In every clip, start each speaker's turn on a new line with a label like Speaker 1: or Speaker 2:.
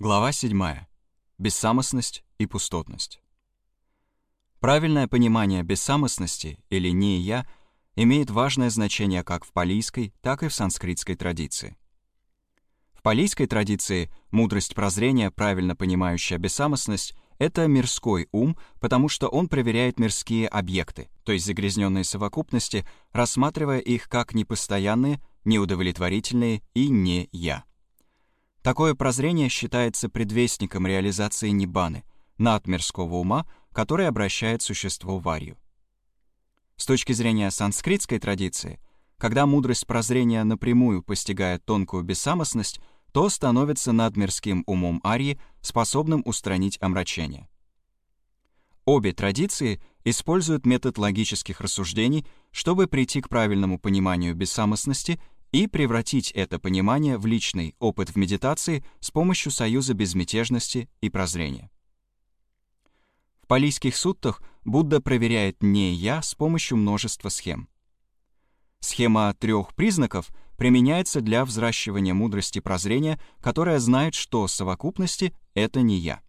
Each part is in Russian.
Speaker 1: Глава 7. Бессамостность и пустотность. Правильное понимание бессамостности или «не я» имеет важное значение как в палийской, так и в санскритской традиции. В палийской традиции мудрость прозрения, правильно понимающая бессамостность, это мирской ум, потому что он проверяет мирские объекты, то есть загрязненные совокупности, рассматривая их как непостоянные, неудовлетворительные и не «я». Такое прозрение считается предвестником реализации Ниббаны, надмирского ума, который обращает существо в арию. С точки зрения санскритской традиции, когда мудрость прозрения напрямую постигает тонкую бессамостность, то становится надмирским умом арии, способным устранить омрачение. Обе традиции используют метод логических рассуждений, чтобы прийти к правильному пониманию бессамостности и превратить это понимание в личный опыт в медитации с помощью союза безмятежности и прозрения. В палийских суттах Будда проверяет «не я» с помощью множества схем. Схема трех признаков применяется для взращивания мудрости прозрения, которая знает, что совокупности — это не я.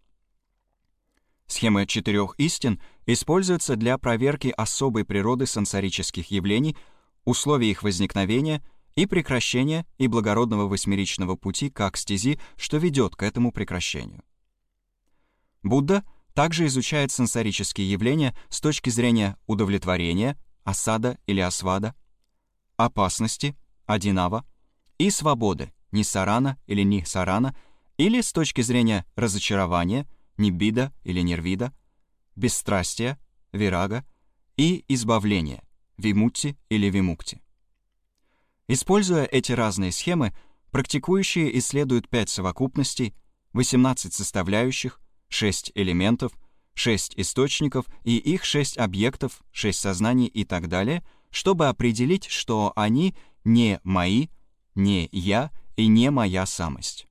Speaker 1: Схема четырех истин используется для проверки особой природы сенсорических явлений, условий их возникновения — и прекращения и благородного восьмеричного пути как стези, что ведет к этому прекращению. Будда также изучает сенсорические явления с точки зрения удовлетворения, осада или освада, опасности, одинава, и свободы, нисарана или нихсарана, или с точки зрения разочарования, нибида или нервида, бесстрастия, вирага и избавления, вимутти или вимукти. Используя эти разные схемы, практикующие исследуют 5 совокупностей, 18 составляющих, 6 элементов, 6 источников и их 6 объектов, 6 сознаний и так далее, чтобы определить, что они не мои, не я и не моя самость.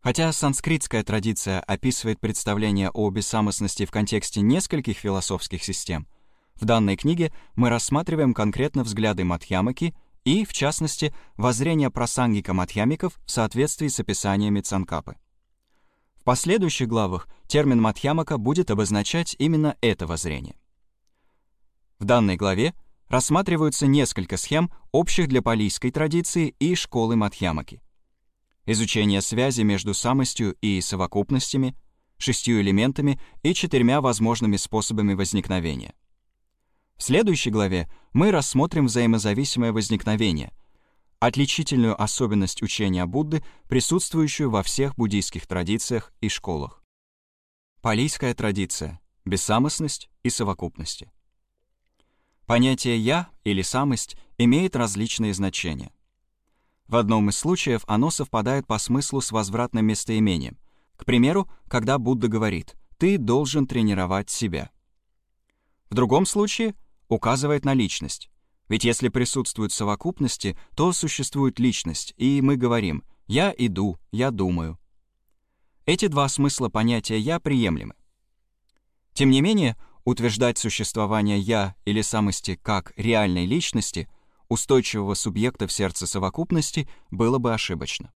Speaker 1: Хотя санскритская традиция описывает представление о бессамостности в контексте нескольких философских систем, в данной книге мы рассматриваем конкретно взгляды Мадхьямаки и, в частности, воззрение просангика-матхьямиков в соответствии с описаниями Цанкапы. В последующих главах термин матхьямака будет обозначать именно это воззрение. В данной главе рассматриваются несколько схем, общих для палийской традиции и школы матхьямаки. Изучение связи между самостью и совокупностями, шестью элементами и четырьмя возможными способами возникновения. В следующей главе мы рассмотрим взаимозависимое возникновение, отличительную особенность учения Будды, присутствующую во всех буддийских традициях и школах. Палийская традиция — бессамостность и совокупности. Понятие «я» или «самость» имеет различные значения. В одном из случаев оно совпадает по смыслу с возвратным местоимением. К примеру, когда Будда говорит «ты должен тренировать себя». В другом случае указывает на личность. Ведь если присутствуют совокупности, то существует личность, и мы говорим «я иду», «я думаю». Эти два смысла понятия «я» приемлемы. Тем не менее, утверждать существование «я» или самости как реальной личности, устойчивого субъекта в сердце совокупности, было бы ошибочно.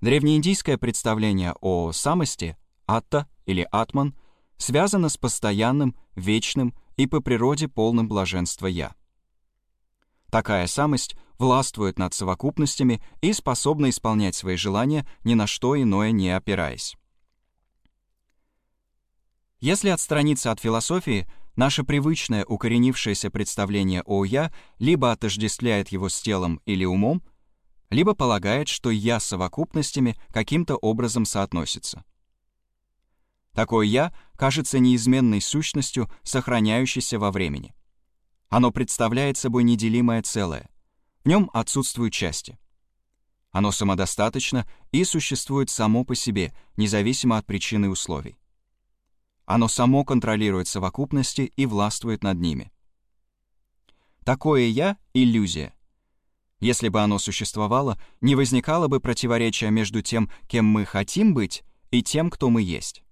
Speaker 1: Древнеиндийское представление о самости, атта или атман, связано с постоянным, вечным и по природе полным блаженства «я». Такая самость властвует над совокупностями и способна исполнять свои желания, ни на что иное не опираясь. Если отстраниться от философии, наше привычное укоренившееся представление о «я» либо отождествляет его с телом или умом, либо полагает, что «я» с совокупностями каким-то образом соотносится. Такое «я» кажется неизменной сущностью, сохраняющейся во времени. Оно представляет собой неделимое целое. В нем отсутствуют части. Оно самодостаточно и существует само по себе, независимо от причин и условий. Оно само контролирует совокупности и властвует над ними. Такое «я» — иллюзия. Если бы оно существовало, не возникало бы противоречия между тем, кем мы хотим быть, и тем, кто мы есть.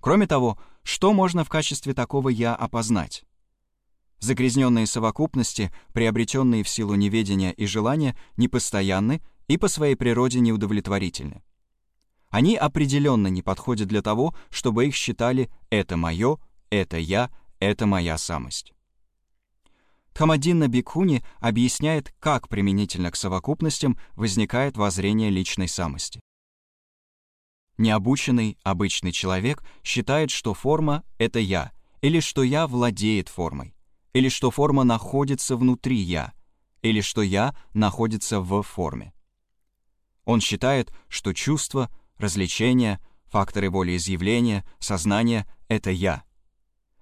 Speaker 1: Кроме того, что можно в качестве такого «я» опознать? Загрязненные совокупности, приобретенные в силу неведения и желания, непостоянны и по своей природе неудовлетворительны. Они определенно не подходят для того, чтобы их считали «это мое», «это я», «это моя самость». Хамадинна Бикхуни объясняет, как применительно к совокупностям возникает воззрение личной самости. Необученный, обычный человек считает, что форма — это я, или что я владеет формой, или что форма находится внутри я, или что я находится в форме. Он считает, что чувства, развлечения, факторы волеизъявления, сознание — это я.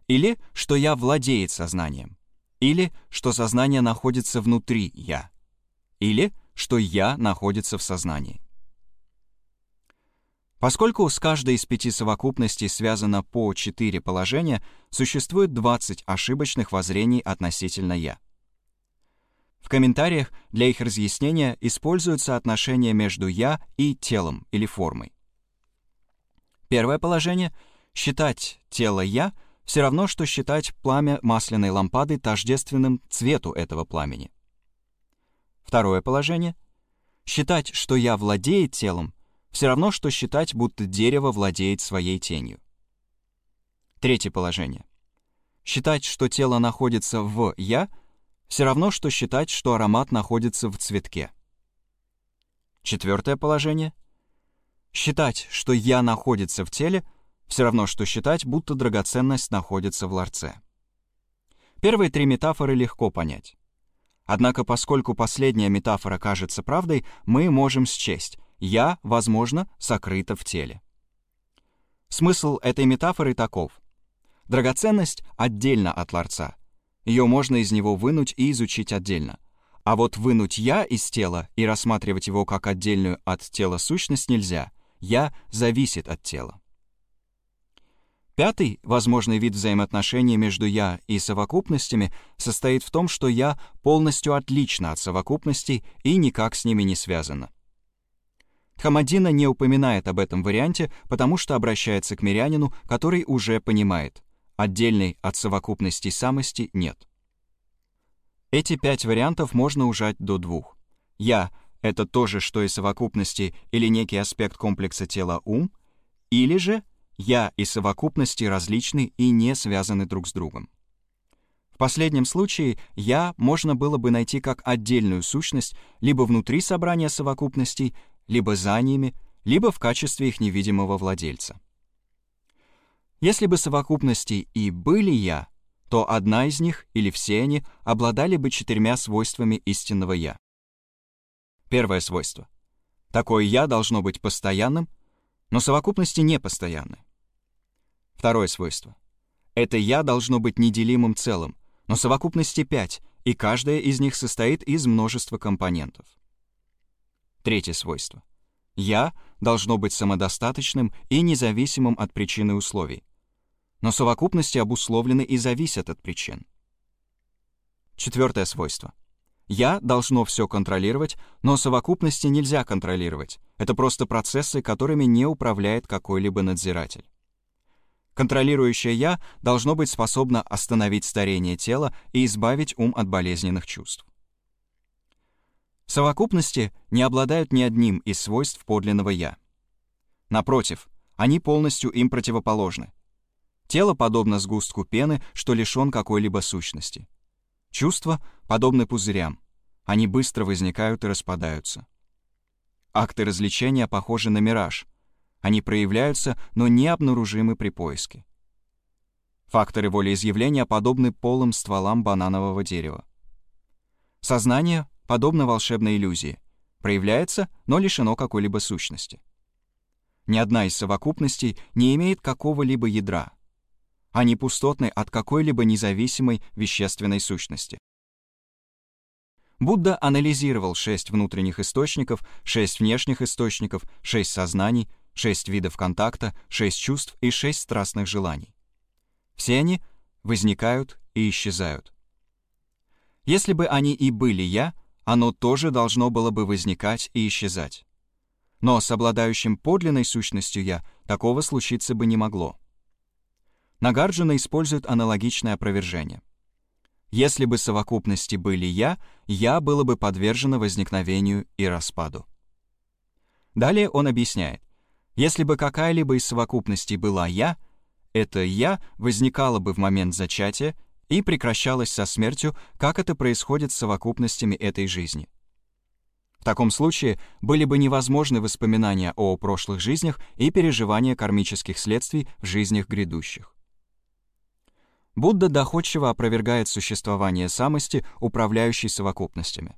Speaker 1: Или что я владеет сознанием. Или что сознание находится внутри я. Или что я находится в сознании. Поскольку с каждой из пяти совокупностей связано по четыре положения, существует 20 ошибочных воззрений относительно «я». В комментариях для их разъяснения используются отношения между «я» и телом или формой. Первое положение — считать тело «я» все равно, что считать пламя масляной лампады тождественным цвету этого пламени. Второе положение — считать, что «я» владеет телом, все равно, что считать, будто дерево владеет своей тенью. Третье положение. Считать, что тело находится в «я», все равно, что считать, что аромат находится в цветке. Четвертое положение. Считать, что «я» находится в теле, все равно, что считать, будто драгоценность находится в ларце. Первые три метафоры легко понять. Однако, поскольку последняя метафора кажется правдой, мы можем счесть «я», возможно, сокрыто в теле. Смысл этой метафоры таков. Драгоценность отдельно от ларца. Ее можно из него вынуть и изучить отдельно. А вот вынуть «я» из тела и рассматривать его как отдельную от тела сущность нельзя. «Я» зависит от тела. Пятый возможный вид взаимоотношений между «я» и совокупностями состоит в том, что «я» полностью отлично от совокупностей и никак с ними не связано. Хамадина не упоминает об этом варианте, потому что обращается к мирянину, который уже понимает. Отдельной от совокупности самости нет. Эти пять вариантов можно ужать до двух. «Я» — это то же, что и совокупности или некий аспект комплекса тела-ум, или же «я» и совокупности различны и не связаны друг с другом. В последнем случае «я» можно было бы найти как отдельную сущность либо внутри собрания совокупностей, либо за ними, либо в качестве их невидимого владельца. Если бы совокупности и были «я», то одна из них или все они обладали бы четырьмя свойствами истинного «я». Первое свойство. Такое «я» должно быть постоянным, но совокупности не постоянны. Второе свойство. Это «я» должно быть неделимым целым, но совокупности пять, и каждая из них состоит из множества компонентов. Третье свойство. «Я» должно быть самодостаточным и независимым от причины условий. Но совокупности обусловлены и зависят от причин. Четвертое свойство. «Я» должно все контролировать, но совокупности нельзя контролировать. Это просто процессы, которыми не управляет какой-либо надзиратель. Контролирующее «я» должно быть способно остановить старение тела и избавить ум от болезненных чувств. Совокупности не обладают ни одним из свойств подлинного «я». Напротив, они полностью им противоположны. Тело подобно сгустку пены, что лишен какой-либо сущности. Чувства подобны пузырям. Они быстро возникают и распадаются. Акты развлечения похожи на мираж. Они проявляются, но не обнаружимы при поиске. Факторы волеизъявления подобны полым стволам бананового дерева. Сознание подобно волшебной иллюзии, проявляется, но лишено какой-либо сущности. Ни одна из совокупностей не имеет какого-либо ядра. Они пустотны от какой-либо независимой вещественной сущности. Будда анализировал шесть внутренних источников, шесть внешних источников, шесть сознаний, шесть видов контакта, шесть чувств и шесть страстных желаний. Все они возникают и исчезают. Если бы они и были «я», оно тоже должно было бы возникать и исчезать. Но с обладающим подлинной сущностью «я» такого случиться бы не могло. Нагарджуна использует аналогичное опровержение. Если бы совокупности были «я», «я» было бы подвержено возникновению и распаду. Далее он объясняет, если бы какая-либо из совокупностей была «я», это «я» возникало бы в момент зачатия и прекращалось со смертью, как это происходит с совокупностями этой жизни. В таком случае были бы невозможны воспоминания о прошлых жизнях и переживания кармических следствий в жизнях грядущих. Будда доходчиво опровергает существование самости, управляющей совокупностями.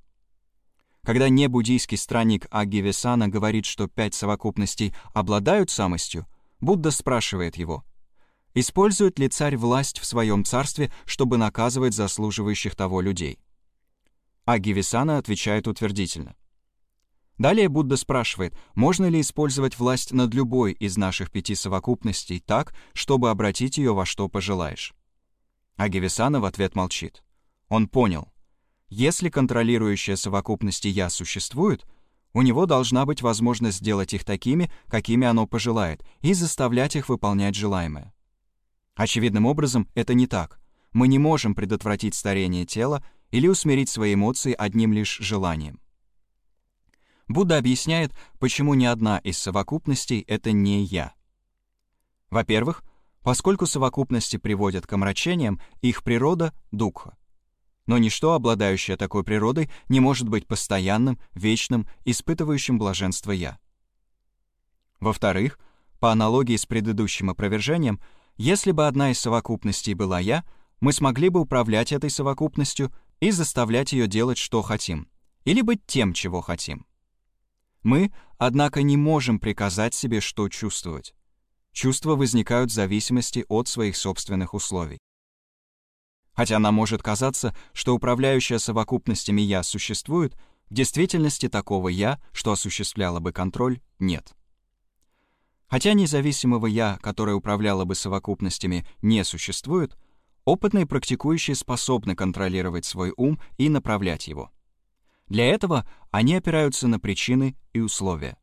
Speaker 1: Когда небуддийский странник Агивесана говорит, что пять совокупностей обладают самостью, Будда спрашивает его, использует ли царь власть в своем царстве, чтобы наказывать заслуживающих того людей? Агивесана отвечает утвердительно. Далее Будда спрашивает, можно ли использовать власть над любой из наших пяти совокупностей так, чтобы обратить ее во что пожелаешь. Агивисана в ответ молчит. Он понял. Если контролирующая совокупности «я» существует, у него должна быть возможность сделать их такими, какими оно пожелает, и заставлять их выполнять желаемое. Очевидным образом, это не так. Мы не можем предотвратить старение тела или усмирить свои эмоции одним лишь желанием. Будда объясняет, почему ни одна из совокупностей — это не «я». Во-первых, Поскольку совокупности приводят к омрачениям, их природа — дукха. Но ничто, обладающее такой природой, не может быть постоянным, вечным, испытывающим блаженство «я». Во-вторых, по аналогии с предыдущим опровержением, если бы одна из совокупностей была «я», мы смогли бы управлять этой совокупностью и заставлять ее делать, что хотим, или быть тем, чего хотим. Мы, однако, не можем приказать себе, что чувствовать. Чувства возникают в зависимости от своих собственных условий. Хотя нам может казаться, что управляющая совокупностями «я» существует, в действительности такого «я», что осуществляло бы контроль, нет. Хотя независимого «я», которое управляло бы совокупностями, не существует, опытные практикующие способны контролировать свой ум и направлять его. Для этого они опираются на причины и условия.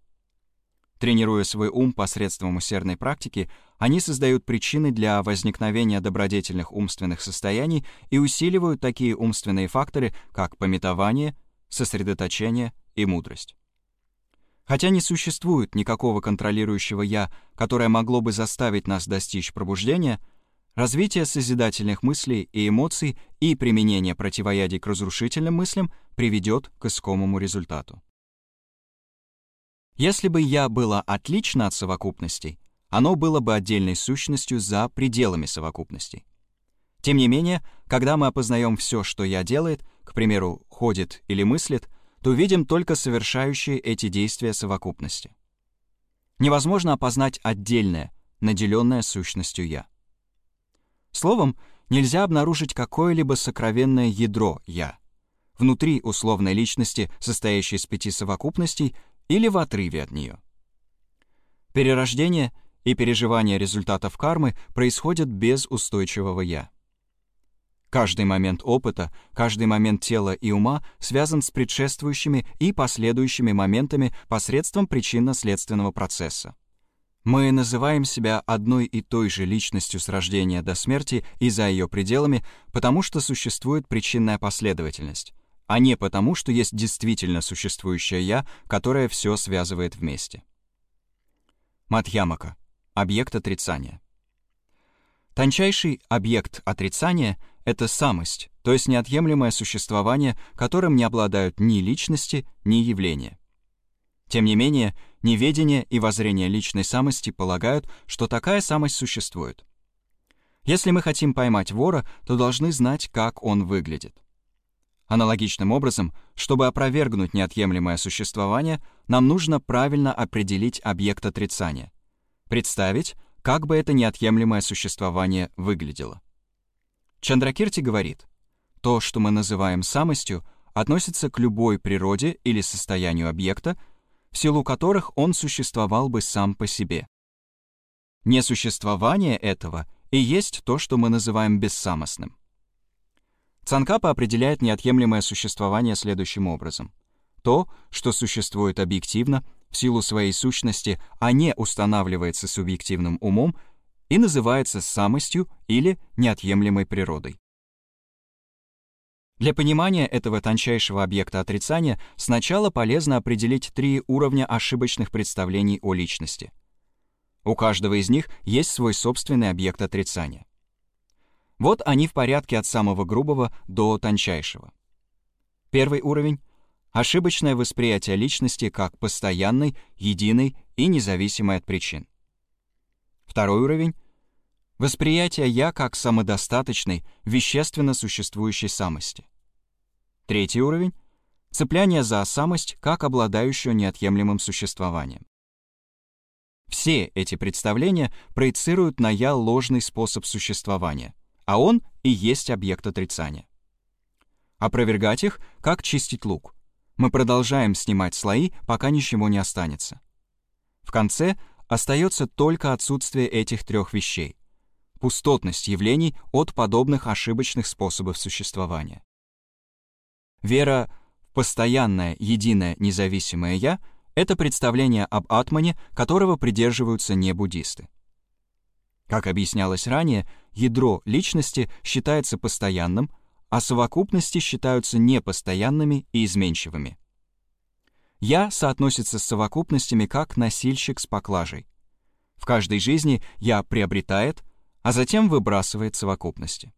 Speaker 1: Тренируя свой ум посредством усердной практики, они создают причины для возникновения добродетельных умственных состояний и усиливают такие умственные факторы, как пометование, сосредоточение и мудрость. Хотя не существует никакого контролирующего «я», которое могло бы заставить нас достичь пробуждения, развитие созидательных мыслей и эмоций и применение противоядий к разрушительным мыслям приведет к искомому результату. Если бы «я» было отлично от совокупностей, оно было бы отдельной сущностью за пределами совокупностей. Тем не менее, когда мы опознаем все, что «я» делает, к примеру, ходит или мыслит, то видим только совершающие эти действия совокупности. Невозможно опознать отдельное, наделенное сущностью «я». Словом, нельзя обнаружить какое-либо сокровенное ядро «я». Внутри условной личности, состоящей из пяти совокупностей, или в отрыве от нее. Перерождение и переживание результатов кармы происходят без устойчивого «я». Каждый момент опыта, каждый момент тела и ума связан с предшествующими и последующими моментами посредством причинно-следственного процесса. Мы называем себя одной и той же личностью с рождения до смерти и за ее пределами, потому что существует причинная последовательность, а не потому, что есть действительно существующее «я», которое все связывает вместе. Матьямака. Объект отрицания. Тончайший объект отрицания — это самость, то есть неотъемлемое существование, которым не обладают ни личности, ни явления. Тем не менее, неведение и воззрение личной самости полагают, что такая самость существует. Если мы хотим поймать вора, то должны знать, как он выглядит. Аналогичным образом, чтобы опровергнуть неотъемлемое существование, нам нужно правильно определить объект отрицания. Представить, как бы это неотъемлемое существование выглядело. Чандракирти говорит, то, что мы называем самостью, относится к любой природе или состоянию объекта, в силу которых он существовал бы сам по себе. Несуществование этого и есть то, что мы называем бессамостным. Цанкапа определяет неотъемлемое существование следующим образом. То, что существует объективно, в силу своей сущности, а не устанавливается субъективным умом и называется самостью или неотъемлемой природой. Для понимания этого тончайшего объекта отрицания сначала полезно определить три уровня ошибочных представлений о личности. У каждого из них есть свой собственный объект отрицания. Вот они в порядке от самого грубого до тончайшего. Первый уровень — ошибочное восприятие личности как постоянной, единой и независимой от причин. Второй уровень — восприятие «я» как самодостаточной, вещественно существующей самости. Третий уровень — цепляние за самость как обладающую неотъемлемым существованием. Все эти представления проецируют на «я» ложный способ существования, а он и есть объект отрицания. Опровергать их, как чистить лук. Мы продолжаем снимать слои, пока ничего не останется. В конце остается только отсутствие этих трех вещей — пустотность явлений от подобных ошибочных способов существования. Вера в постоянное, единое, независимое «я» — это представление об атмане, которого придерживаются не буддисты. Как объяснялось ранее, ядро личности считается постоянным, а совокупности считаются непостоянными и изменчивыми. «Я» соотносится с совокупностями как носильщик с поклажей. В каждой жизни «я» приобретает, а затем выбрасывает совокупности.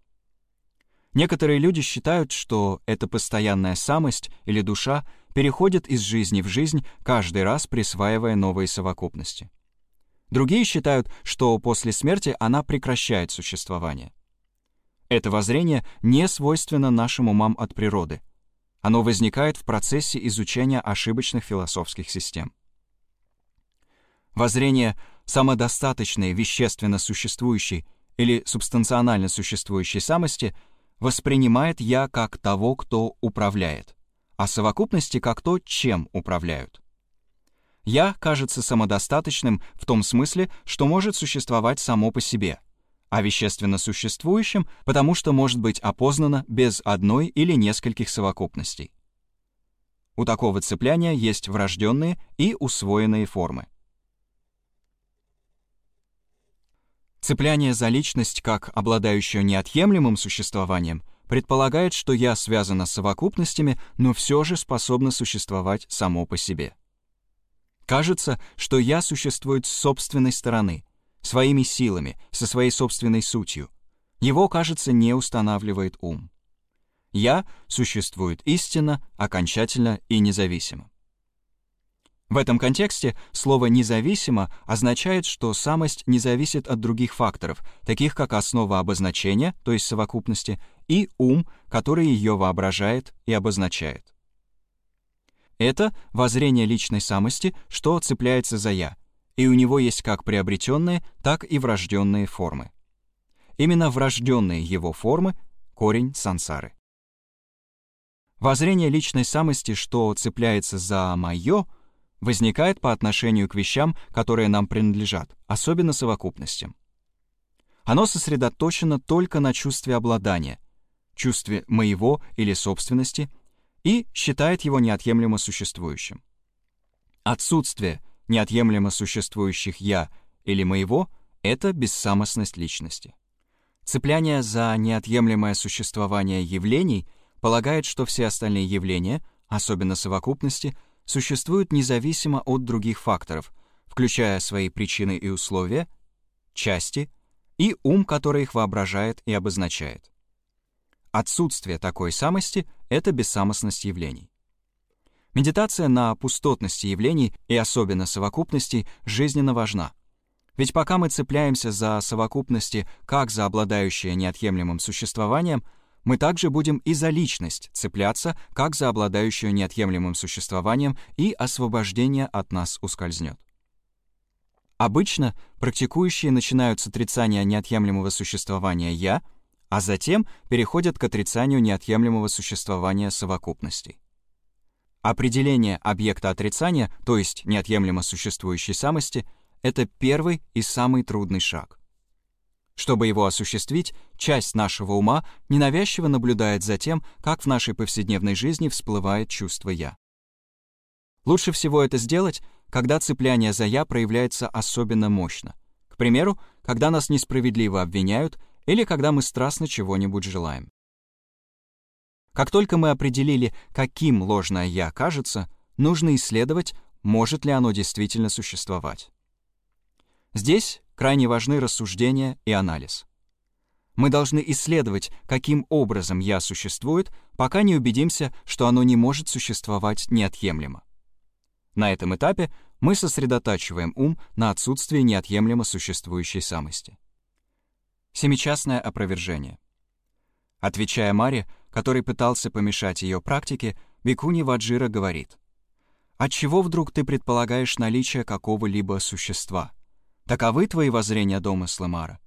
Speaker 1: Некоторые люди считают, что эта постоянная самость или душа переходит из жизни в жизнь, каждый раз присваивая новые совокупности. Другие считают, что после смерти она прекращает существование. Это воззрение не свойственно нашим умам от природы. Оно возникает в процессе изучения ошибочных философских систем. Воззрение самодостаточной вещественно существующей или субстанционально существующей самости воспринимает «я» как того, кто управляет, а совокупности как то, чем управляют. «Я» кажется самодостаточным в том смысле, что может существовать само по себе — а вещественно существующим, потому что может быть опознано без одной или нескольких совокупностей. У такого цепляния есть врожденные и усвоенные формы. Цепляние за личность как обладающую неотъемлемым существованием предполагает, что я связана с совокупностями, но все же способна существовать само по себе. Кажется, что я существует с собственной стороны, своими силами, со своей собственной сутью. Его, кажется, не устанавливает ум. «Я» существует истинно, окончательно и независимо. В этом контексте слово «независимо» означает, что самость не зависит от других факторов, таких как основа обозначения, то есть совокупности, и ум, который ее воображает и обозначает. Это воззрение личной самости, что цепляется за «я», и у него есть как приобретенные, так и врожденные формы. Именно врожденные его формы — корень сансары. Воззрение личной самости, что цепляется за «моё», возникает по отношению к вещам, которые нам принадлежат, особенно совокупностям. Оно сосредоточено только на чувстве обладания, чувстве моего или собственности, и считает его неотъемлемо существующим. Отсутствие неотъемлемо существующих «я» или «моего» — это бессамостность личности. Цепляние за неотъемлемое существование явлений полагает, что все остальные явления, особенно совокупности, существуют независимо от других факторов, включая свои причины и условия, части и ум, который их воображает и обозначает. Отсутствие такой самости — это бессамостность явлений. Медитация на пустотности явлений и особенно совокупностей жизненно важна. Ведь пока мы цепляемся за совокупности как за обладающие неотъемлемым существованием, мы также будем и за личность цепляться как за обладающую неотъемлемым существованием, и освобождение от нас ускользнет. Обычно практикующие начинают с отрицания неотъемлемого существования «я», а затем переходят к отрицанию неотъемлемого существования совокупностей. Определение объекта отрицания, то есть неотъемлемо существующей самости, это первый и самый трудный шаг. Чтобы его осуществить, часть нашего ума ненавязчиво наблюдает за тем, как в нашей повседневной жизни всплывает чувство «я». Лучше всего это сделать, когда цепляние за «я» проявляется особенно мощно. К примеру, когда нас несправедливо обвиняют или когда мы страстно чего-нибудь желаем. Как только мы определили, каким ложное «я» кажется, нужно исследовать, может ли оно действительно существовать. Здесь крайне важны рассуждения и анализ. Мы должны исследовать, каким образом «я» существует, пока не убедимся, что оно не может существовать неотъемлемо. На этом этапе мы сосредотачиваем ум на отсутствии неотъемлемо существующей самости. Семичастное опровержение. Отвечая Маре, который пытался помешать ее практике, Бикуни Ваджира говорит, «Отчего вдруг ты предполагаешь наличие какого-либо существа? Таковы твои воззрения домыслы Мара?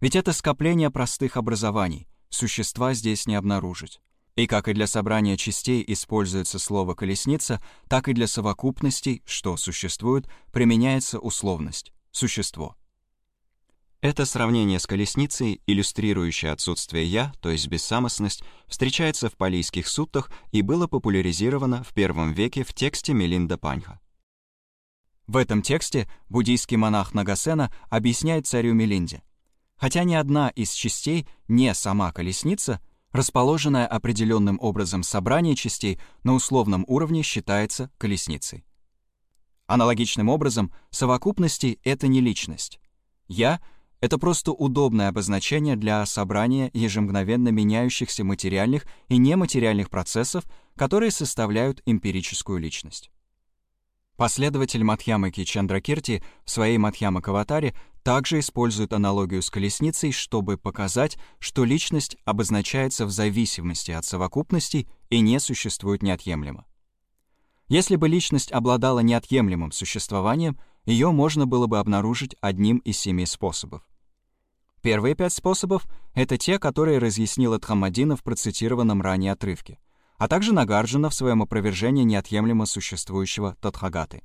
Speaker 1: Ведь это скопление простых образований, существа здесь не обнаружить. И как и для собрания частей используется слово «колесница», так и для совокупностей, что существует, применяется условность «существо». Это сравнение с колесницей, иллюстрирующее отсутствие «я», то есть бессамостность, встречается в палийских суттах и было популяризировано в первом веке в тексте Мелинда Паньха. В этом тексте буддийский монах Нагасена объясняет царю Мелинде. Хотя ни одна из частей не сама колесница, расположенное определенным образом собрание частей на условном уровне считается колесницей. Аналогичным образом, совокупности — это не личность. «Я» — это просто удобное обозначение для собрания ежемгновенно меняющихся материальных и нематериальных процессов, которые составляют эмпирическую личность. Последователь Мадхьямаки Чандракирти в своей Мадхьямакаватаре также использует аналогию с колесницей, чтобы показать, что личность обозначается в зависимости от совокупностей и не существует неотъемлемо. Если бы личность обладала неотъемлемым существованием, ее можно было бы обнаружить одним из семи способов. Первые пять способов — это те, которые разъяснил Дхаммадина в процитированном ранее отрывке — а также Нагарджуна в своем опровержении неотъемлемо существующего Тадхагаты.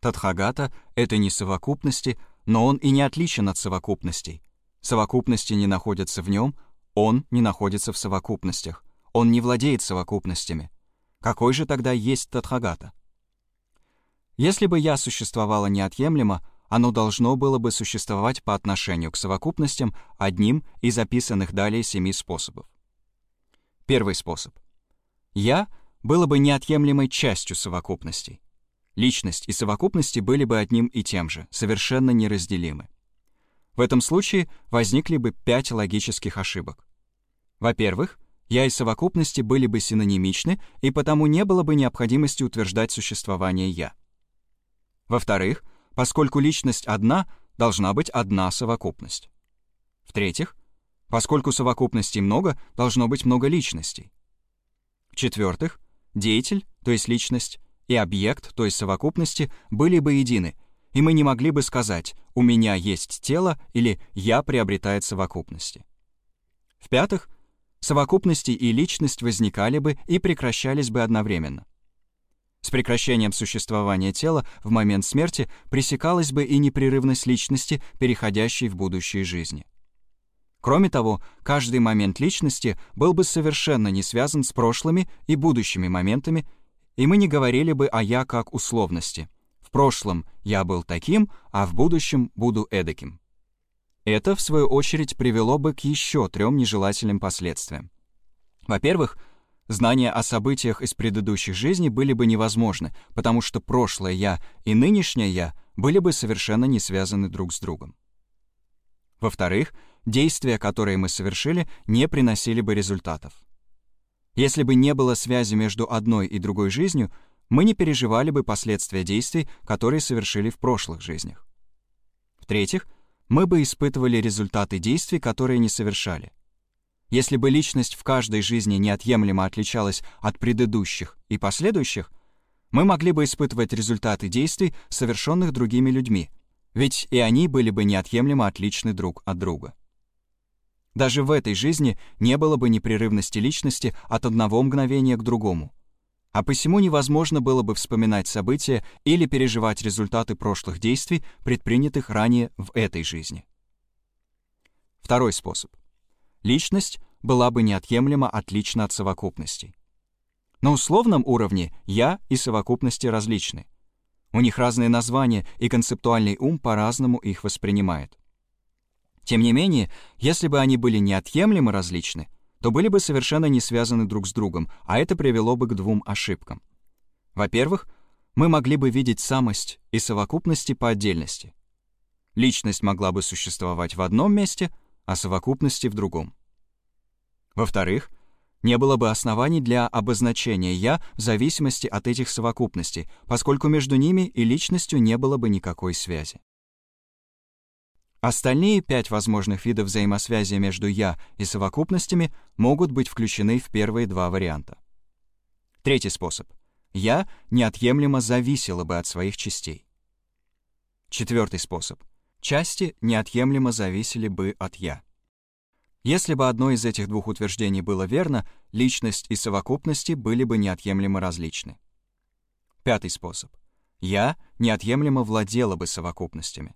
Speaker 1: Тадхагата — это не совокупности, но он и не отличен от совокупностей. Совокупности не находятся в нем, он не находится в совокупностях, он не владеет совокупностями. Какой же тогда есть Тадхагата? Если бы я существовало неотъемлемо, оно должно было бы существовать по отношению к совокупностям одним из записанных далее семи способов. Первый способ — «я» было бы неотъемлемой частью совокупностей. Личность и совокупности были бы одним и тем же, совершенно неразделимы. В этом случае возникли бы пять логических ошибок. Во-первых, «я» и совокупности были бы синонимичны, и потому не было бы необходимости утверждать существование «я». Во-вторых, поскольку личность одна, должна быть одна совокупность. В-третьих, поскольку совокупностей много, должно быть много личностей. В-четвертых, деятель, то есть личность, и объект, то есть совокупности, были бы едины, и мы не могли бы сказать «у меня есть тело» или «я приобретает совокупности». В-пятых, совокупности и личность возникали бы и прекращались бы одновременно. С прекращением существования тела в момент смерти пресекалась бы и непрерывность личности, переходящей в будущие жизни. Кроме того, каждый момент личности был бы совершенно не связан с прошлыми и будущими моментами, и мы не говорили бы о «я» как условности. В прошлом я был таким, а в будущем буду эдаким. Это, в свою очередь, привело бы к еще трем нежелательным последствиям. Во-первых, знания о событиях из предыдущих жизней были бы невозможны, потому что прошлое «я» и нынешнее «я» были бы совершенно не связаны друг с другом. Во-вторых, действия, которые мы совершили, не приносили бы результатов. Если бы не было связи между одной и другой жизнью, мы не переживали бы последствия действий, которые совершили в прошлых жизнях. В-третьих, мы бы испытывали результаты действий, которые не совершали. Если бы личность в каждой жизни неотъемлемо отличалась от предыдущих и последующих, мы могли бы испытывать результаты действий, совершенных другими людьми, ведь и они были бы неотъемлемо отличны друг от друга. Даже в этой жизни не было бы непрерывности личности от одного мгновения к другому. А посему невозможно было бы вспоминать события или переживать результаты прошлых действий, предпринятых ранее в этой жизни. Второй способ. Личность была бы неотъемлемо отлична от совокупностей. На условном уровне «я» и совокупности различны. У них разные названия, и концептуальный ум по-разному их воспринимает. Тем не менее, если бы они были неотъемлемо различны, то были бы совершенно не связаны друг с другом, а это привело бы к двум ошибкам. Во-первых, мы могли бы видеть самость и совокупности по отдельности. Личность могла бы существовать в одном месте, а совокупности в другом. Во-вторых, не было бы оснований для обозначения «я» в зависимости от этих совокупностей, поскольку между ними и личностью не было бы никакой связи. Остальные пять возможных видов взаимосвязи между «я» и совокупностями могут быть включены в первые два варианта. Третий способ. «Я» неотъемлемо зависело бы от своих частей. Четвертый способ. Части неотъемлемо зависели бы от «я». Если бы одно из этих двух утверждений было верно, личность и совокупности были бы неотъемлемо различны. Пятый способ. «Я» неотъемлемо владела бы совокупностями.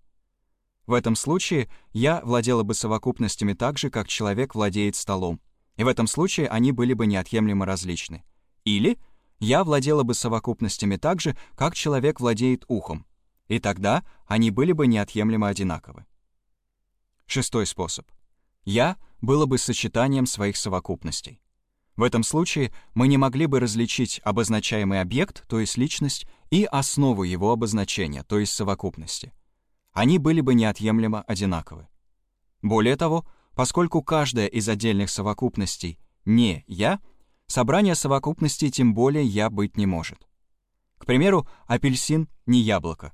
Speaker 1: В этом случае «я» владела бы совокупностями так же, как человек владеет столом, и в этом случае они были бы неотъемлемо различны. Или «я» владела бы совокупностями так же, как человек владеет ухом, и тогда они были бы неотъемлемо одинаковы. Шестой способ. «Я» было бы сочетанием своих совокупностей. В этом случае мы не могли бы различить обозначаемый объект, то есть личность, и основу его обозначения, то есть совокупности. Они были бы неотъемлемо одинаковы. Более того, поскольку каждая из отдельных совокупностей не «я», собрание совокупностей тем более «я» быть не может. К примеру, апельсин — не яблоко,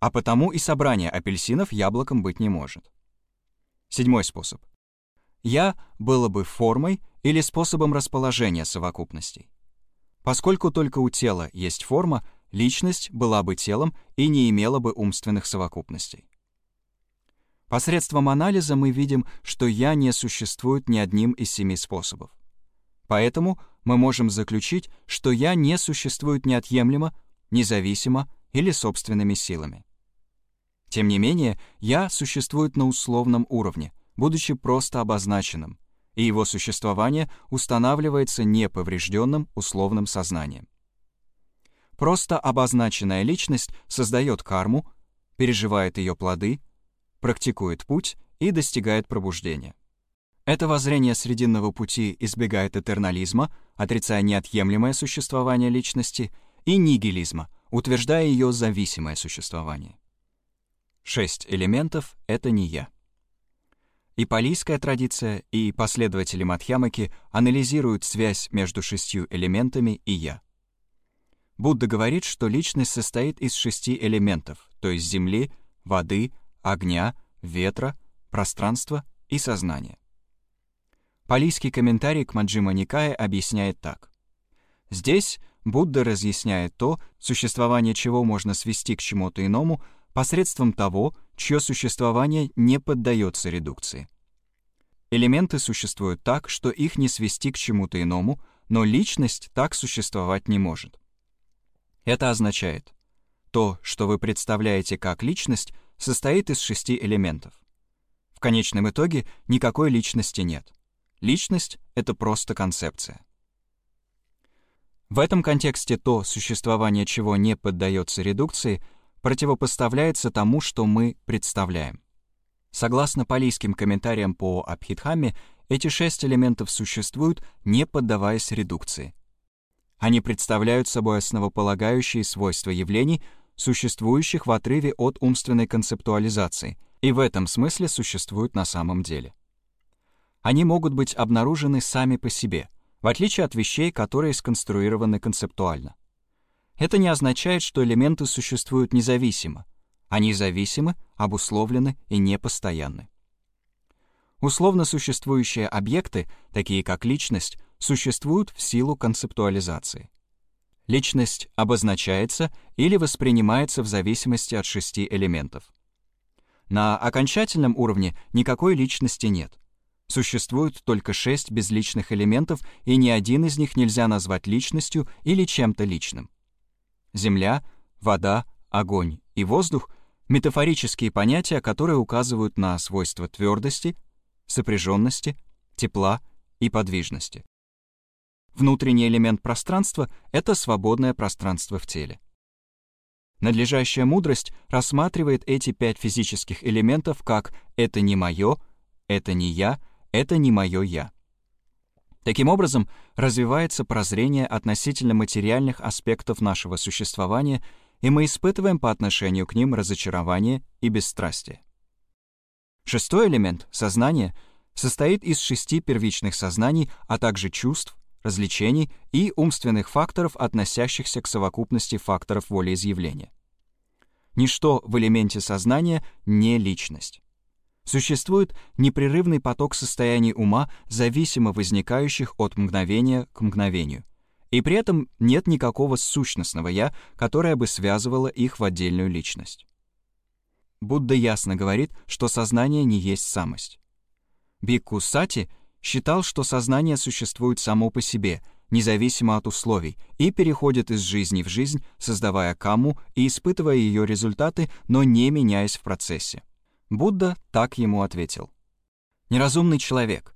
Speaker 1: а потому и собрание апельсинов яблоком быть не может. Седьмой способ. «Я» было бы формой или способом расположения совокупностей. Поскольку только у тела есть форма, личность была бы телом и не имела бы умственных совокупностей. Посредством анализа мы видим, что «я» не существует ни одним из семи способов. Поэтому мы можем заключить, что «я» не существует неотъемлемо, независимо или собственными силами. Тем не менее, «я» существует на условном уровне, будучи просто обозначенным, и его существование устанавливается неповрежденным условным сознанием. Просто обозначенная личность создает карму, переживает ее плоды, практикует путь и достигает пробуждения. Это воззрение срединного пути избегает этернализма, отрицая неотъемлемое существование личности, и нигилизма, утверждая ее зависимое существование. Шесть элементов — это не я. И палийская традиция, и последователи Мадхьямаки анализируют связь между шестью элементами и «я». Будда говорит, что личность состоит из шести элементов, то есть земли, воды, огня, ветра, пространства и сознания. Палийский комментарий к Маджима Никая объясняет так. Здесь Будда разъясняет то, существование чего можно свести к чему-то иному посредством того, чье существование не поддается редукции. Элементы существуют так, что их не свести к чему-то иному, но личность так существовать не может. Это означает, то, что вы представляете как личность, состоит из шести элементов. В конечном итоге никакой личности нет. Личность — это просто концепция. В этом контексте то, существование чего не поддается редукции — противопоставляется тому, что мы представляем. Согласно палийским комментариям по Абхидхаме, эти шесть элементов существуют, не поддаваясь редукции. Они представляют собой основополагающие свойства явлений, существующих в отрыве от умственной концептуализации, и в этом смысле существуют на самом деле. Они могут быть обнаружены сами по себе, в отличие от вещей, которые сконструированы концептуально. Это не означает, что элементы существуют независимо. Они зависимы, обусловлены и непостоянны. Условно существующие объекты, такие как личность, существуют в силу концептуализации. Личность обозначается или воспринимается в зависимости от шести элементов. На окончательном уровне никакой личности нет. Существует только шесть безличных элементов, и ни один из них нельзя назвать личностью или чем-то личным. Земля, вода, огонь и воздух — метафорические понятия, которые указывают на свойства твердости, сопряженности, тепла и подвижности. Внутренний элемент пространства — это свободное пространство в теле. Надлежащая мудрость рассматривает эти пять физических элементов как «это не мое», «это не я», «это не мое я». Таким образом, развивается прозрение относительно материальных аспектов нашего существования, и мы испытываем по отношению к ним разочарование и бесстрастие. Шестой элемент — сознание — состоит из шести первичных сознаний, а также чувств, развлечений и умственных факторов, относящихся к совокупности факторов волеизъявления. Ничто в элементе сознания не личность. Существует непрерывный поток состояний ума, зависимо возникающих от мгновения к мгновению. И при этом нет никакого сущностного «я», которое бы связывало их в отдельную личность. Будда ясно говорит, что сознание не есть самость. Бикку Сати считал, что сознание существует само по себе, независимо от условий, и переходит из жизни в жизнь, создавая каму и испытывая ее результаты, но не меняясь в процессе. Будда так ему ответил. «Неразумный человек.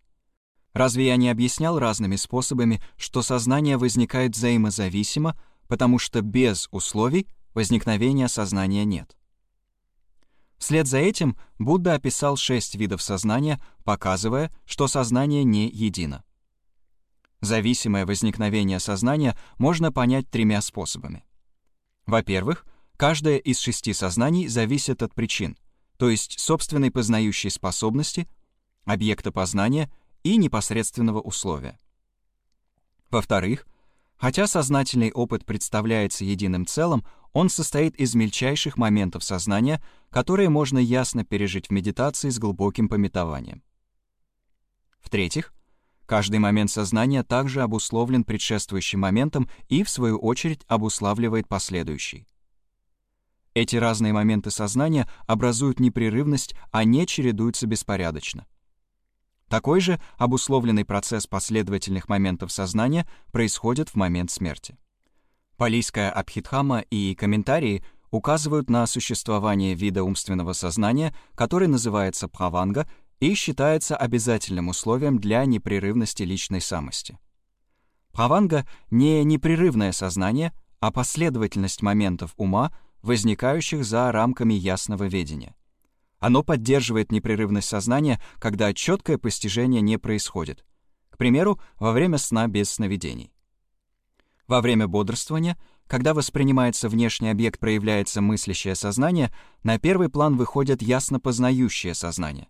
Speaker 1: Разве я не объяснял разными способами, что сознание возникает взаимозависимо, потому что без условий возникновения сознания нет?» Вслед за этим Будда описал шесть видов сознания, показывая, что сознание не едино. Зависимое возникновение сознания можно понять тремя способами. Во-первых, каждое из шести сознаний зависит от причин, то есть собственной познающей способности, объекта познания и непосредственного условия. Во-вторых, хотя сознательный опыт представляется единым целым, он состоит из мельчайших моментов сознания, которые можно ясно пережить в медитации с глубоким пометованием. В-третьих, каждый момент сознания также обусловлен предшествующим моментом и, в свою очередь, обуславливает последующий. Эти разные моменты сознания образуют непрерывность, а не чередуются беспорядочно. Такой же обусловленный процесс последовательных моментов сознания происходит в момент смерти. Палийская Абхидхама и комментарии указывают на существование вида умственного сознания, который называется бхаванга и считается обязательным условием для непрерывности личной самости. Бхаванга — не непрерывное сознание, а последовательность моментов ума, возникающих за рамками ясного ведения. Оно поддерживает непрерывность сознания, когда четкое постижение не происходит, к примеру, во время сна без сновидений. Во время бодрствования, когда воспринимается внешний объект, проявляется мыслящее сознание, на первый план выходят ясно познающее сознание.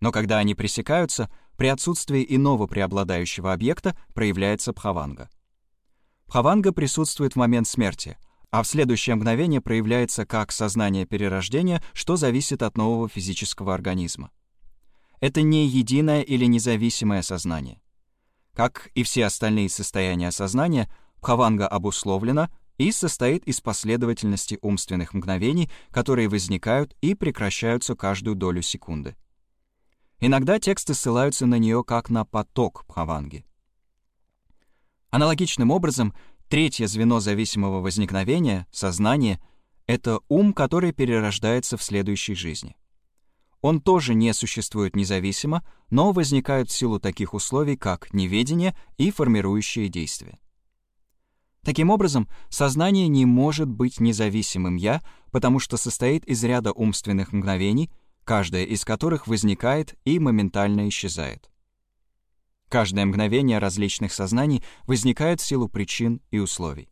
Speaker 1: Но когда они пресекаются, при отсутствии иного преобладающего объекта проявляется бхаванга. Бхаванга присутствует в момент смерти, а в следующее мгновение проявляется как сознание перерождения, что зависит от нового физического организма. Это не единое или независимое сознание. Как и все остальные состояния сознания, Бхаванга обусловлена и состоит из последовательности умственных мгновений, которые возникают и прекращаются каждую долю секунды. Иногда тексты ссылаются на нее как на поток Бхаванги. Аналогичным образом, третье звено зависимого возникновения, сознание, это ум, который перерождается в следующей жизни. Он тоже не существует независимо, но возникает в силу таких условий, как неведение и формирующие действия. Таким образом, сознание не может быть независимым «я», потому что состоит из ряда умственных мгновений, каждое из которых возникает и моментально исчезает. Каждое мгновение различных сознаний возникает в силу причин и условий.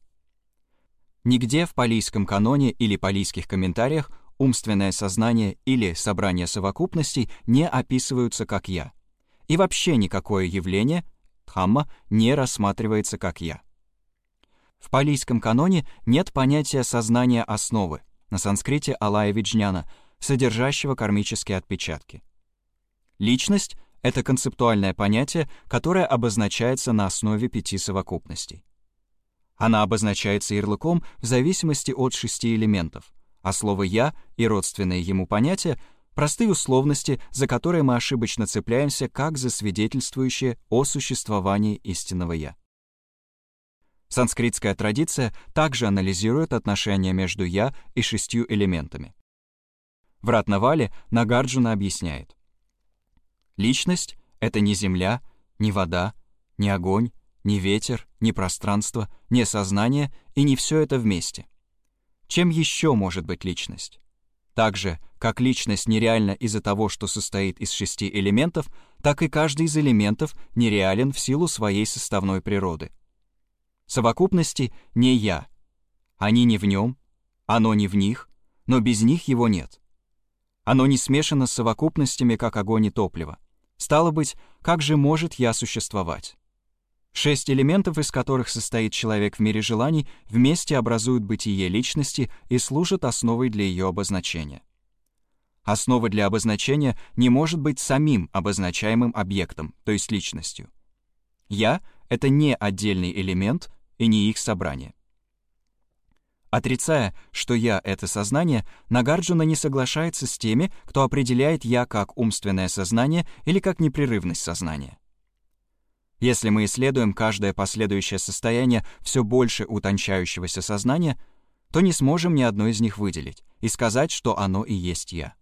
Speaker 1: Нигде в палийском каноне или палийских комментариях умственное сознание или собрание совокупностей не описываются как «я». И вообще никакое явление, дхамма, не рассматривается как «я». В палийском каноне нет понятия сознания основы, на санскрите алая виджняна, содержащего кармические отпечатки. Личность — это концептуальное понятие, которое обозначается на основе пяти совокупностей. Она обозначается ярлыком в зависимости от шести элементов — а слово «я» и родственные ему понятия — простые условности, за которые мы ошибочно цепляемся как за свидетельствующие о существовании истинного «я». Санскритская традиция также анализирует отношения между «я» и шестью элементами. В Ратнавале Нагарджуна объясняет. Личность — это не земля, не вода, не огонь, не ветер, не пространство, не сознание и не все это вместе — чем еще может быть личность? Так же, как личность нереальна из-за того, что состоит из шести элементов, так и каждый из элементов нереален в силу своей составной природы. Совокупности не «я». Они не в нем, оно не в них, но без них его нет. Оно не смешано с совокупностями, как огонь и топливо. Стало быть, как же может «я» существовать? Шесть элементов, из которых состоит человек в мире желаний, вместе образуют бытие личности и служат основой для ее обозначения. Основа для обозначения не может быть самим обозначаемым объектом, то есть личностью. «Я» — это не отдельный элемент и не их собрание. Отрицая, что «я» — это сознание, Нагарджуна не соглашается с теми, кто определяет «я» как умственное сознание или как непрерывность сознания. Если мы исследуем каждое последующее состояние все больше утончающегося сознания, то не сможем ни одно из них выделить и сказать, что оно и есть «я».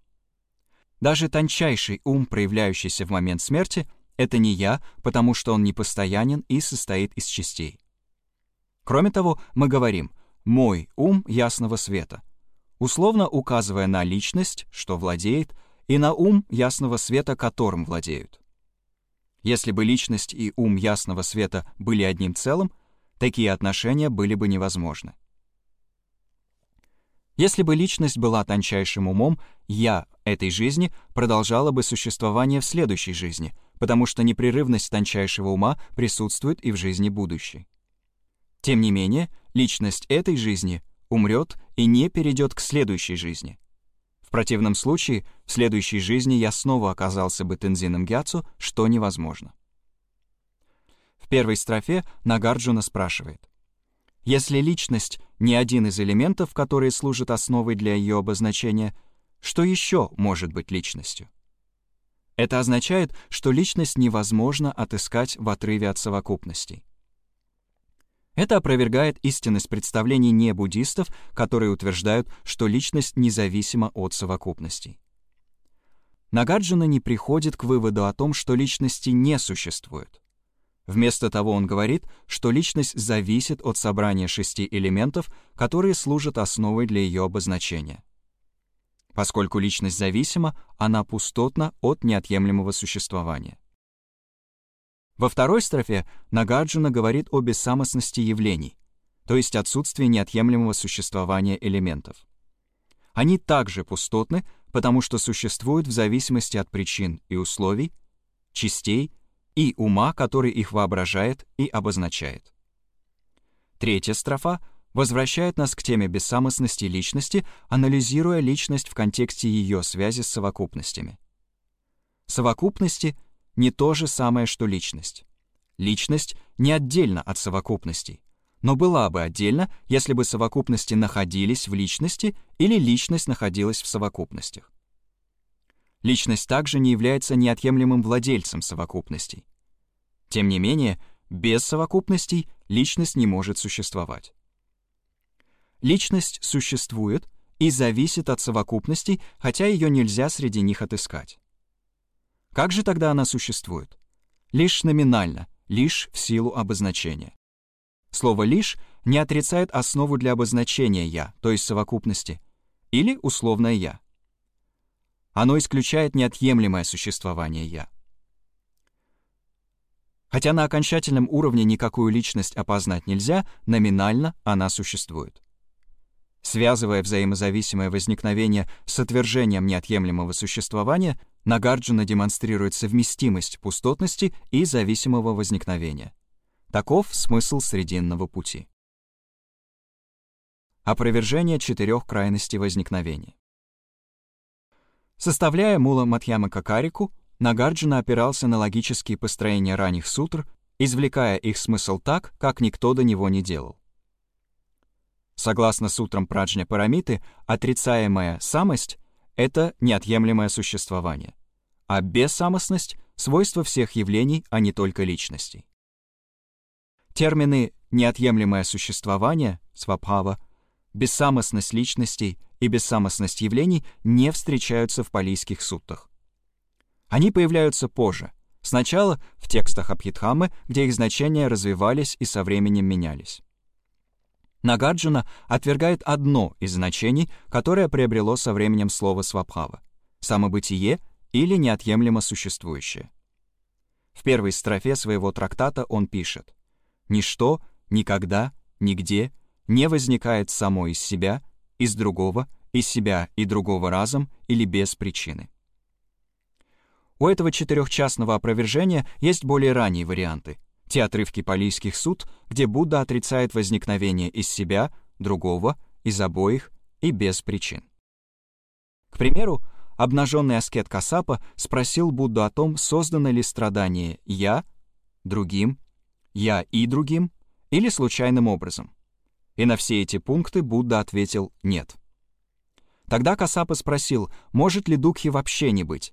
Speaker 1: Даже тончайший ум, проявляющийся в момент смерти, это не «я», потому что он непостоянен и состоит из частей. Кроме того, мы говорим «мой ум ясного света», условно указывая на личность, что владеет, и на ум ясного света, которым владеют. Если бы личность и ум ясного света были одним целым, такие отношения были бы невозможны. Если бы личность была тончайшим умом, «я» этой жизни продолжала бы существование в следующей жизни, потому что непрерывность тончайшего ума присутствует и в жизни будущей. Тем не менее, личность этой жизни умрет и не перейдет к следующей жизни, противном случае, в следующей жизни я снова оказался бы Тензином Гяцу, что невозможно. В первой строфе Нагарджуна спрашивает, «Если личность не один из элементов, которые служат основой для ее обозначения, что еще может быть личностью?» Это означает, что личность невозможно отыскать в отрыве от совокупностей. Это опровергает истинность представлений не-буддистов, которые утверждают, что личность независима от совокупностей. Нагаджина не приходит к выводу о том, что личности не существует. Вместо того он говорит, что личность зависит от собрания шести элементов, которые служат основой для ее обозначения. Поскольку личность зависима, она пустотна от неотъемлемого существования. Во второй строфе Нагарджуна говорит о бессамостности явлений, то есть отсутствии неотъемлемого существования элементов. Они также пустотны, потому что существуют в зависимости от причин и условий, частей и ума, который их воображает и обозначает. Третья строфа возвращает нас к теме бессамостности личности, анализируя личность в контексте ее связи с совокупностями. Совокупности — не то же самое, что личность. Личность не отдельно от совокупностей, но была бы отдельно, если бы совокупности находились в личности или личность находилась в совокупностях. Личность также не является неотъемлемым владельцем совокупностей. Тем не менее, без совокупностей личность не может существовать. Личность существует и зависит от совокупностей, хотя ее нельзя среди них отыскать. Как же тогда она существует? Лишь номинально, лишь в силу обозначения. Слово «лишь» не отрицает основу для обозначения «я», то есть совокупности, или условное «я». Оно исключает неотъемлемое существование «я». Хотя на окончательном уровне никакую личность опознать нельзя, номинально она существует. Связывая взаимозависимое возникновение с отвержением неотъемлемого существования, Нагарджуна демонстрирует совместимость пустотности и зависимого возникновения. Таков смысл Срединного пути. Опровержение четырех крайностей возникновения. Составляя Мула Матьяма Какарику, Нагарджуна опирался на логические построения ранних сутр, извлекая их смысл так, как никто до него не делал. Согласно сутрам Праджня Парамиты, отрицаемая самость — это неотъемлемое существование, а бессамостность — свойство всех явлений, а не только личностей. Термины «неотъемлемое существование» свабхава, бессамостность личностей и бессамостность явлений не встречаются в палийских суттах. Они появляются позже, сначала в текстах Абхидхаммы, где их значения развивались и со временем менялись. Нагарджуна отвергает одно из значений, которое приобрело со временем слово свабхава — самобытие или неотъемлемо существующее. В первой строфе своего трактата он пишет «Ничто, никогда, нигде не возникает само из себя, из другого, из себя и другого разом или без причины». У этого четырехчастного опровержения есть более ранние варианты. Те отрывки палийских суд, где Будда отрицает возникновение из себя, другого, из обоих и без причин. К примеру, обнаженный аскет Касапа спросил Будду о том, создано ли страдание «я», «другим», «я и другим» или случайным образом. И на все эти пункты Будда ответил «нет». Тогда Касапа спросил, может ли Дукхи вообще не быть,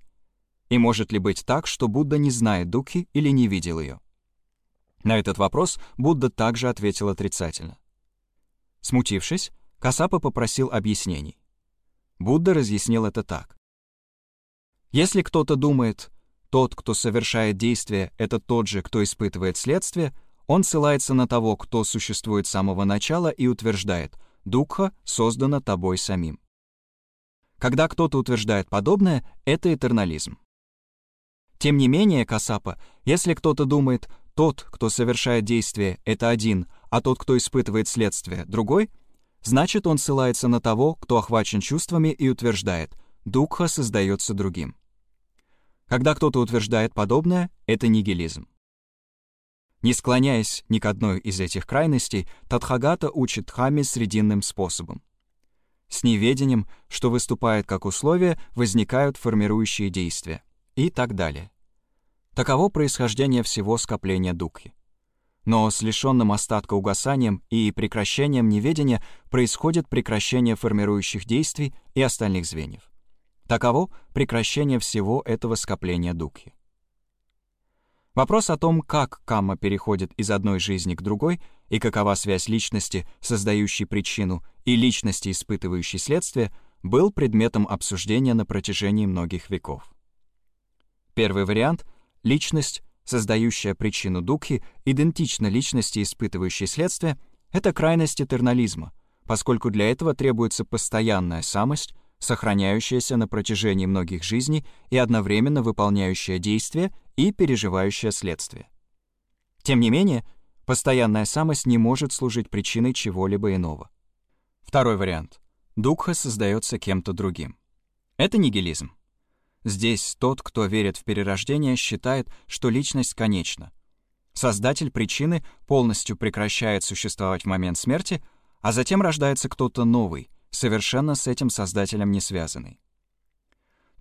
Speaker 1: и может ли быть так, что Будда не знает Дукхи или не видел ее. На этот вопрос Будда также ответил отрицательно. Смутившись, Касапа попросил объяснений. Будда разъяснил это так. Если кто-то думает, тот, кто совершает действие, это тот же, кто испытывает следствие, он ссылается на того, кто существует с самого начала и утверждает «Дукха создана тобой самим». Когда кто-то утверждает подобное, это этернализм. Тем не менее, Касапа, если кто-то думает, тот, кто совершает действие, это один, а тот, кто испытывает следствие, другой, значит, он ссылается на того, кто охвачен чувствами и утверждает, Дукха создается другим. Когда кто-то утверждает подобное, это нигилизм. Не склоняясь ни к одной из этих крайностей, Тадхагата учит Дхамме срединным способом. С неведением, что выступает как условие, возникают формирующие действия и так далее. Таково происхождение всего скопления Дукхи. Но с лишенным остатка угасанием и прекращением неведения происходит прекращение формирующих действий и остальных звеньев. Таково прекращение всего этого скопления дукхи. Вопрос о том, как камма переходит из одной жизни к другой и какова связь личности, создающей причину, и личности, испытывающей следствие, был предметом обсуждения на протяжении многих веков. Первый вариант — личность, создающая причину дукхи, идентична личности, испытывающей следствие — это крайность этернализма, поскольку для этого требуется постоянная самость, сохраняющаяся на протяжении многих жизней и одновременно выполняющая действия и переживающая следствие. Тем не менее, постоянная самость не может служить причиной чего-либо иного. Второй вариант. Дукха создается кем-то другим. Это нигилизм. Здесь тот, кто верит в перерождение, считает, что личность конечна. Создатель причины полностью прекращает существовать в момент смерти, а затем рождается кто-то новый — совершенно с этим создателем не связанный.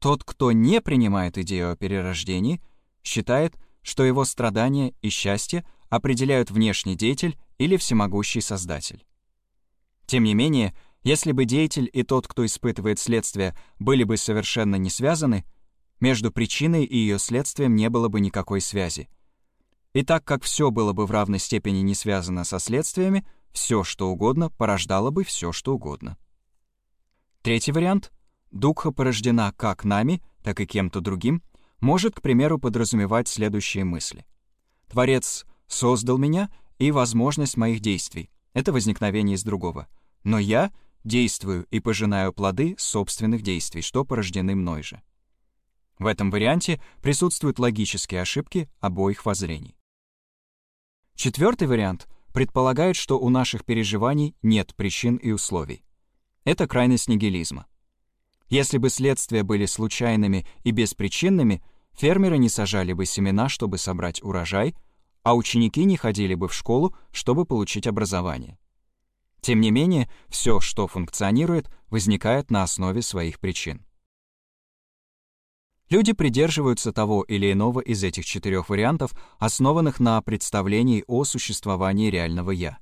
Speaker 1: Тот, кто не принимает идею о перерождении, считает, что его страдания и счастье определяют внешний деятель или всемогущий создатель. Тем не менее, если бы деятель и тот, кто испытывает следствие, были бы совершенно не связаны, между причиной и ее следствием не было бы никакой связи. И так как все было бы в равной степени не связано со следствиями, все, что угодно, порождало бы все, что угодно. Третий вариант — Дукха порождена как нами, так и кем-то другим, может, к примеру, подразумевать следующие мысли. Творец создал меня и возможность моих действий. Это возникновение из другого. Но я действую и пожинаю плоды собственных действий, что порождены мной же. В этом варианте присутствуют логические ошибки обоих воззрений. Четвертый вариант предполагает, что у наших переживаний нет причин и условий. Это крайность нигилизма. Если бы следствия были случайными и беспричинными, фермеры не сажали бы семена, чтобы собрать урожай, а ученики не ходили бы в школу, чтобы получить образование. Тем не менее, все, что функционирует, возникает на основе своих причин. Люди придерживаются того или иного из этих четырех вариантов, основанных на представлении о существовании реального «я».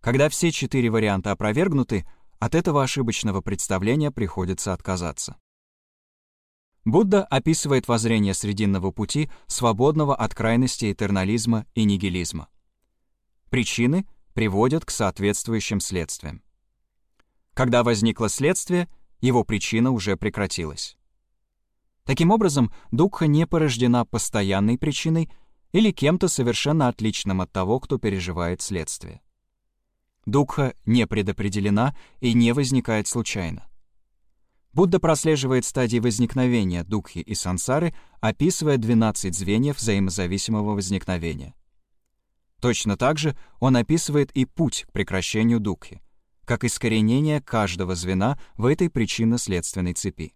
Speaker 1: Когда все четыре варианта опровергнуты, от этого ошибочного представления приходится отказаться. Будда описывает воззрение срединного пути, свободного от крайности этернализма и нигилизма. Причины приводят к соответствующим следствиям. Когда возникло следствие, его причина уже прекратилась. Таким образом, дукха не порождена постоянной причиной или кем-то совершенно отличным от того, кто переживает следствие. Дукха не предопределена и не возникает случайно. Будда прослеживает стадии возникновения духи и сансары, описывая 12 звеньев взаимозависимого возникновения. Точно так же он описывает и путь к прекращению духи, как искоренение каждого звена в этой причинно-следственной цепи.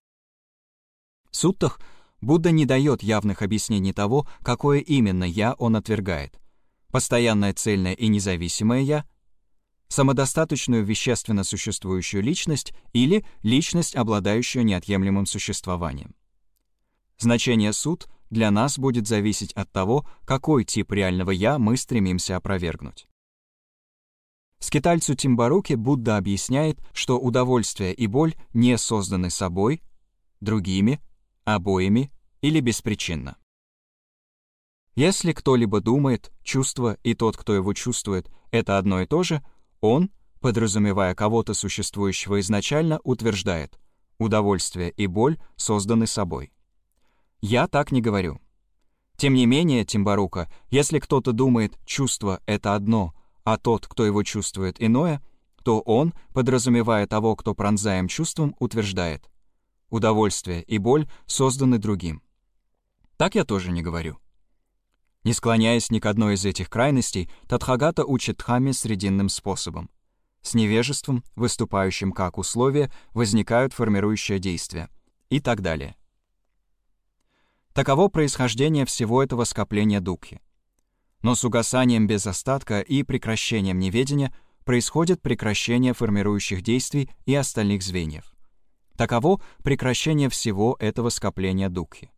Speaker 1: В суттах Будда не дает явных объяснений того, какое именно «я» он отвергает. Постоянное цельное и независимое «я», самодостаточную вещественно существующую личность или личность, обладающую неотъемлемым существованием. Значение суд для нас будет зависеть от того, какой тип реального «я» мы стремимся опровергнуть. Скитальцу Тимбаруке Будда объясняет, что удовольствие и боль не созданы собой, другими, обоими или беспричинно. Если кто-либо думает, чувство и тот, кто его чувствует, это одно и то же, он, подразумевая кого-то существующего изначально, утверждает, удовольствие и боль созданы собой. Я так не говорю. Тем не менее, Тимбарука, если кто-то думает, чувство — это одно, а тот, кто его чувствует, иное, то он, подразумевая того, кто пронзаем чувством, утверждает, удовольствие и боль созданы другим. Так я тоже не говорю. Не склоняясь ни к одной из этих крайностей, Тадхагата учит Дхамме срединным способом. С невежеством, выступающим как условие, возникают формирующие действия и так далее. Таково происхождение всего этого скопления духи. Но с угасанием без остатка и прекращением неведения происходит прекращение формирующих действий и остальных звеньев. Таково прекращение всего этого скопления духи.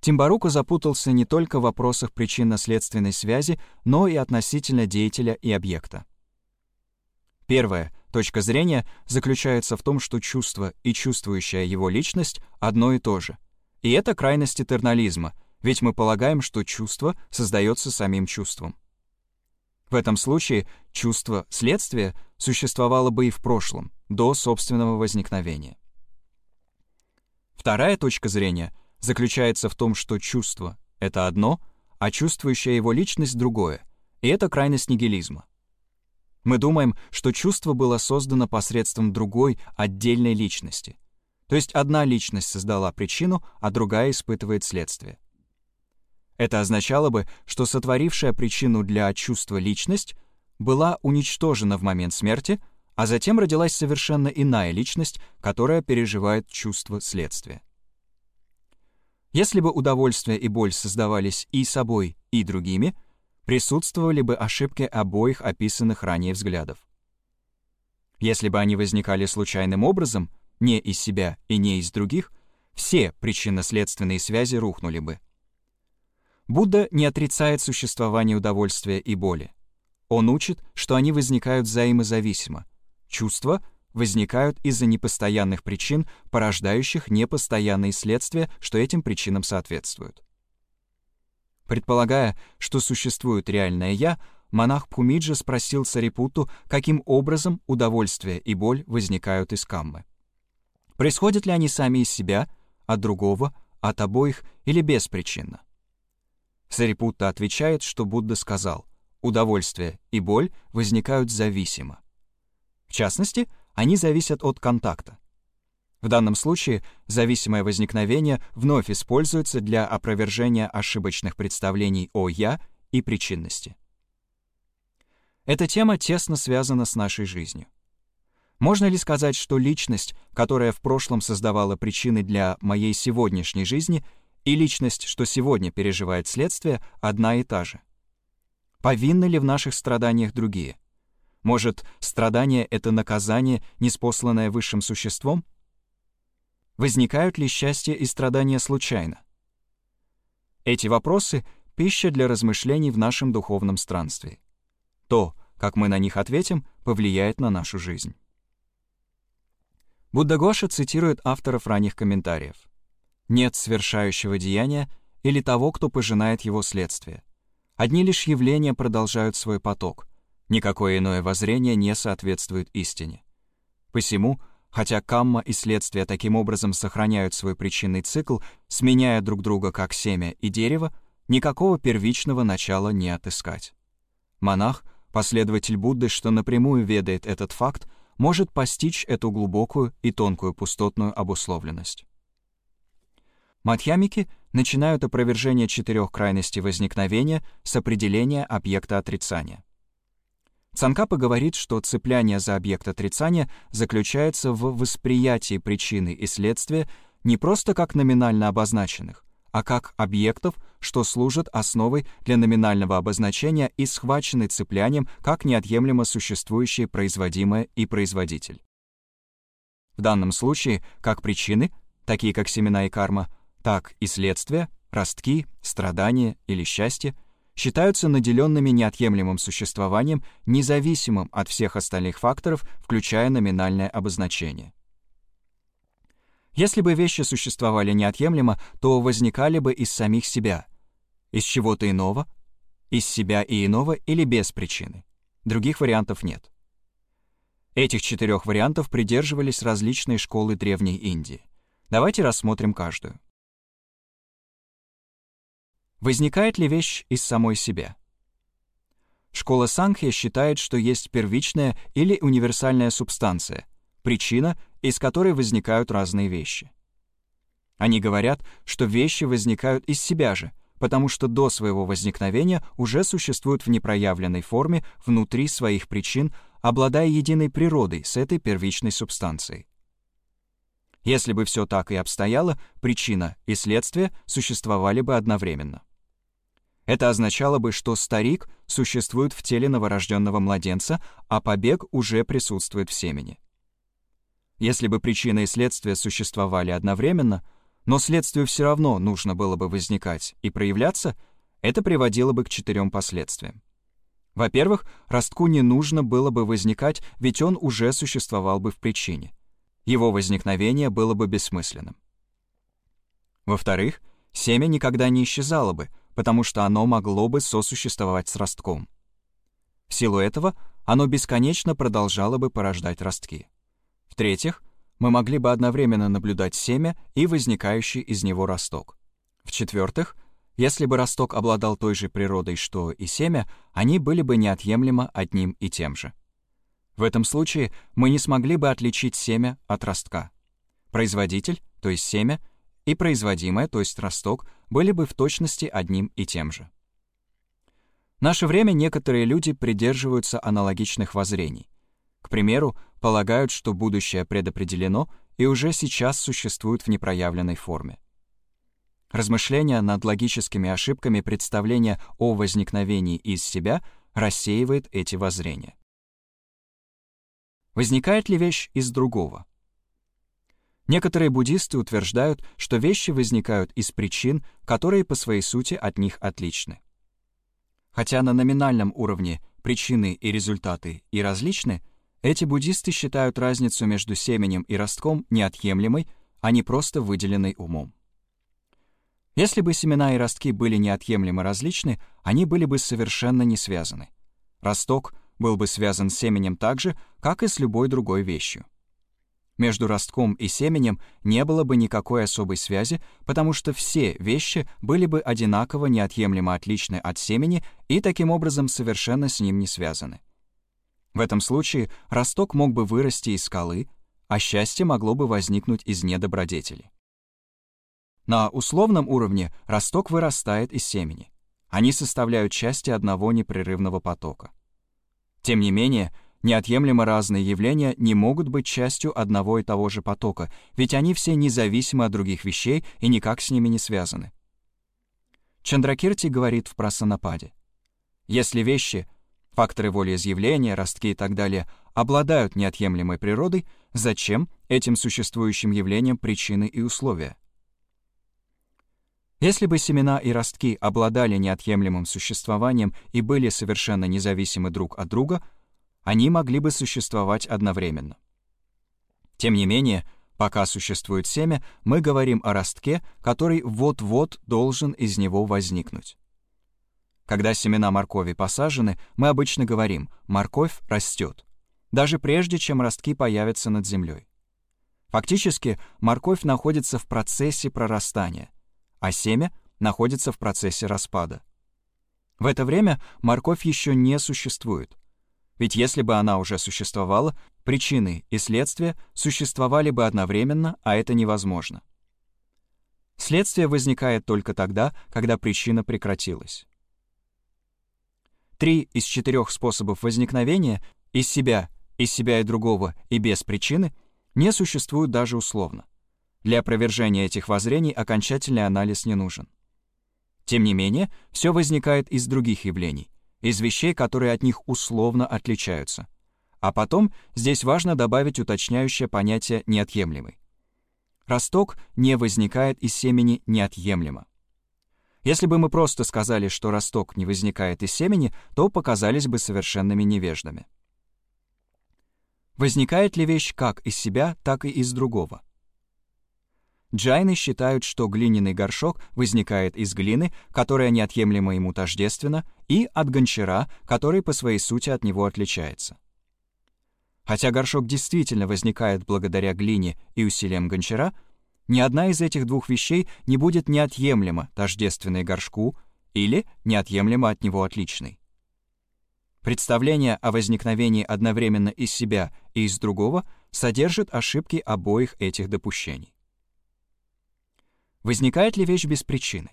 Speaker 1: Тимбарука запутался не только в вопросах причинно-следственной связи, но и относительно деятеля и объекта. Первая точка зрения заключается в том, что чувство и чувствующая его личность одно и то же. И это крайность этернализма, ведь мы полагаем, что чувство создается самим чувством. В этом случае чувство следствия существовало бы и в прошлом, до собственного возникновения. Вторая точка зрения — заключается в том, что чувство — это одно, а чувствующая его личность — другое, и это крайность нигилизма. Мы думаем, что чувство было создано посредством другой, отдельной личности. То есть одна личность создала причину, а другая испытывает следствие. Это означало бы, что сотворившая причину для чувства личность была уничтожена в момент смерти, а затем родилась совершенно иная личность, которая переживает чувство следствия. Если бы удовольствие и боль создавались и собой, и другими, присутствовали бы ошибки обоих описанных ранее взглядов. Если бы они возникали случайным образом, не из себя и не из других, все причинно-следственные связи рухнули бы. Будда не отрицает существование удовольствия и боли. Он учит, что они возникают взаимозависимо. Чувства — возникают из-за непостоянных причин, порождающих непостоянные следствия, что этим причинам соответствуют. Предполагая, что существует реальное «я», монах Пхумиджа спросил Сарипуту, каким образом удовольствие и боль возникают из каммы. Происходят ли они сами из себя, от другого, от обоих или беспричинно? Сарипутта отвечает, что Будда сказал, удовольствие и боль возникают зависимо. В частности, они зависят от контакта. В данном случае зависимое возникновение вновь используется для опровержения ошибочных представлений о «я» и причинности. Эта тема тесно связана с нашей жизнью. Можно ли сказать, что личность, которая в прошлом создавала причины для моей сегодняшней жизни, и личность, что сегодня переживает следствие, одна и та же? Повинны ли в наших страданиях другие? Может, страдание — это наказание, неспосланное высшим существом? Возникают ли счастье и страдания случайно? Эти вопросы — пища для размышлений в нашем духовном странстве. То, как мы на них ответим, повлияет на нашу жизнь. Будда Гоша цитирует авторов ранних комментариев. «Нет свершающего деяния или того, кто пожинает его следствие. Одни лишь явления продолжают свой поток — Никакое иное воззрение не соответствует истине. Посему, хотя камма и следствие таким образом сохраняют свой причинный цикл, сменяя друг друга как семя и дерево, никакого первичного начала не отыскать. Монах, последователь Будды, что напрямую ведает этот факт, может постичь эту глубокую и тонкую пустотную обусловленность. Мадхьямики начинают опровержение четырех крайностей возникновения с определения объекта отрицания. Цанкапа говорит, что цепляние за объект отрицания заключается в восприятии причины и следствия не просто как номинально обозначенных, а как объектов, что служат основой для номинального обозначения и схвачены цеплянием как неотъемлемо существующее производимое и производитель. В данном случае как причины, такие как семена и карма, так и следствия, ростки, страдания или счастье, считаются наделенными неотъемлемым существованием, независимым от всех остальных факторов, включая номинальное обозначение. Если бы вещи существовали неотъемлемо, то возникали бы из самих себя, из чего-то иного, из себя и иного или без причины. Других вариантов нет. Этих четырех вариантов придерживались различные школы Древней Индии. Давайте рассмотрим каждую. Возникает ли вещь из самой себя? Школа Сангхи считает, что есть первичная или универсальная субстанция, причина, из которой возникают разные вещи. Они говорят, что вещи возникают из себя же, потому что до своего возникновения уже существуют в непроявленной форме внутри своих причин, обладая единой природой с этой первичной субстанцией. Если бы все так и обстояло, причина и следствие существовали бы одновременно. Это означало бы, что старик существует в теле новорожденного младенца, а побег уже присутствует в семени. Если бы причина и следствие существовали одновременно, но следствию все равно нужно было бы возникать и проявляться, это приводило бы к четырем последствиям. Во-первых, ростку не нужно было бы возникать, ведь он уже существовал бы в причине. Его возникновение было бы бессмысленным. Во-вторых, семя никогда не исчезало бы, потому что оно могло бы сосуществовать с ростком. В силу этого оно бесконечно продолжало бы порождать ростки. В-третьих, мы могли бы одновременно наблюдать семя и возникающий из него росток. В-четвертых, если бы росток обладал той же природой, что и семя, они были бы неотъемлемо одним и тем же. В этом случае мы не смогли бы отличить семя от ростка. Производитель, то есть семя, и производимое, то есть росток, были бы в точности одним и тем же. В наше время некоторые люди придерживаются аналогичных воззрений. К примеру, полагают, что будущее предопределено и уже сейчас существует в непроявленной форме. Размышления над логическими ошибками представления о возникновении из себя рассеивает эти воззрения. Возникает ли вещь из другого? Некоторые буддисты утверждают, что вещи возникают из причин, которые по своей сути от них отличны. Хотя на номинальном уровне причины и результаты и различны, эти буддисты считают разницу между семенем и ростком неотъемлемой, а не просто выделенной умом. Если бы семена и ростки были неотъемлемо различны, они были бы совершенно не связаны. Росток был бы связан с семенем так же, как и с любой другой вещью. Между ростком и семенем не было бы никакой особой связи, потому что все вещи были бы одинаково неотъемлемо отличны от семени и таким образом совершенно с ним не связаны. В этом случае росток мог бы вырасти из скалы, а счастье могло бы возникнуть из недобродетели. На условном уровне росток вырастает из семени. Они составляют части одного непрерывного потока. Тем не менее, неотъемлемо разные явления не могут быть частью одного и того же потока, ведь они все независимы от других вещей и никак с ними не связаны. Чандракирти говорит в Прасанападе. Если вещи факторы волеизъявления, ростки и так далее, обладают неотъемлемой природой, зачем этим существующим явлениям причины и условия? Если бы семена и ростки обладали неотъемлемым существованием и были совершенно независимы друг от друга, они могли бы существовать одновременно. Тем не менее, пока существует семя, мы говорим о ростке, который вот-вот должен из него возникнуть. Когда семена моркови посажены, мы обычно говорим «морковь растет», даже прежде, чем ростки появятся над землей. Фактически, морковь находится в процессе прорастания, а семя находится в процессе распада. В это время морковь еще не существует. Ведь если бы она уже существовала, причины и следствия существовали бы одновременно, а это невозможно. Следствие возникает только тогда, когда причина прекратилась. Три из четырех способов возникновения из себя, из себя и другого и без причины не существуют даже условно. Для опровержения этих воззрений окончательный анализ не нужен. Тем не менее, все возникает из других явлений, из вещей, которые от них условно отличаются. А потом здесь важно добавить уточняющее понятие «неотъемлемый». Росток не возникает из семени неотъемлемо. Если бы мы просто сказали, что росток не возникает из семени, то показались бы совершенными невеждами. Возникает ли вещь как из себя, так и из другого? Джайны считают, что глиняный горшок возникает из глины, которая неотъемлемо ему тождественна, и от гончара, который по своей сути от него отличается. Хотя горшок действительно возникает благодаря глине и усилиям гончара, ни одна из этих двух вещей не будет неотъемлемо тождественной горшку или неотъемлемо от него отличной. Представление о возникновении одновременно из себя и из другого содержит ошибки обоих этих допущений. Возникает ли вещь без причины?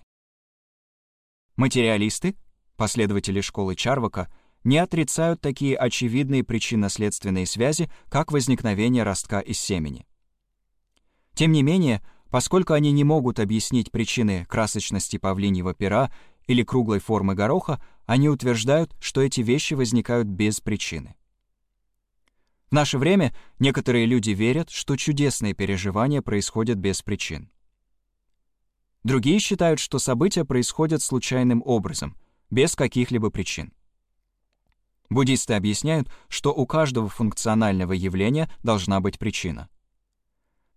Speaker 1: Материалисты, последователи школы Чарвака, не отрицают такие очевидные причинно-следственные связи, как возникновение ростка из семени. Тем не менее, поскольку они не могут объяснить причины красочности павлиньего пера или круглой формы гороха, они утверждают, что эти вещи возникают без причины. В наше время некоторые люди верят, что чудесные переживания происходят без причин. Другие считают, что события происходят случайным образом, без каких-либо причин. Буддисты объясняют, что у каждого функционального явления должна быть причина.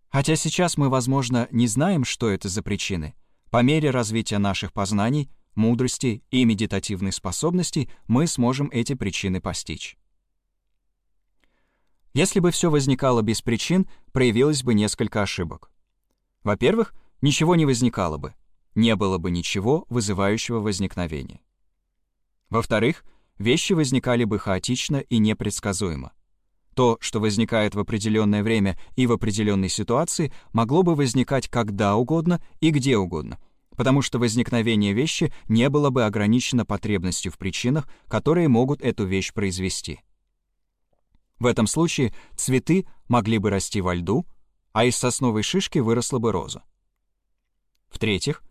Speaker 1: Хотя сейчас мы, возможно, не знаем, что это за причины, по мере развития наших познаний, мудрости и медитативных способностей мы сможем эти причины постичь. Если бы все возникало без причин, проявилось бы несколько ошибок. Во-первых, ничего не возникало бы, не было бы ничего, вызывающего возникновение. Во-вторых, вещи возникали бы хаотично и непредсказуемо. То, что возникает в определенное время и в определенной ситуации, могло бы возникать когда угодно и где угодно, потому что возникновение вещи не было бы ограничено потребностью в причинах, которые могут эту вещь произвести. В этом случае цветы могли бы расти во льду, а из сосновой шишки выросла бы роза. В-третьих,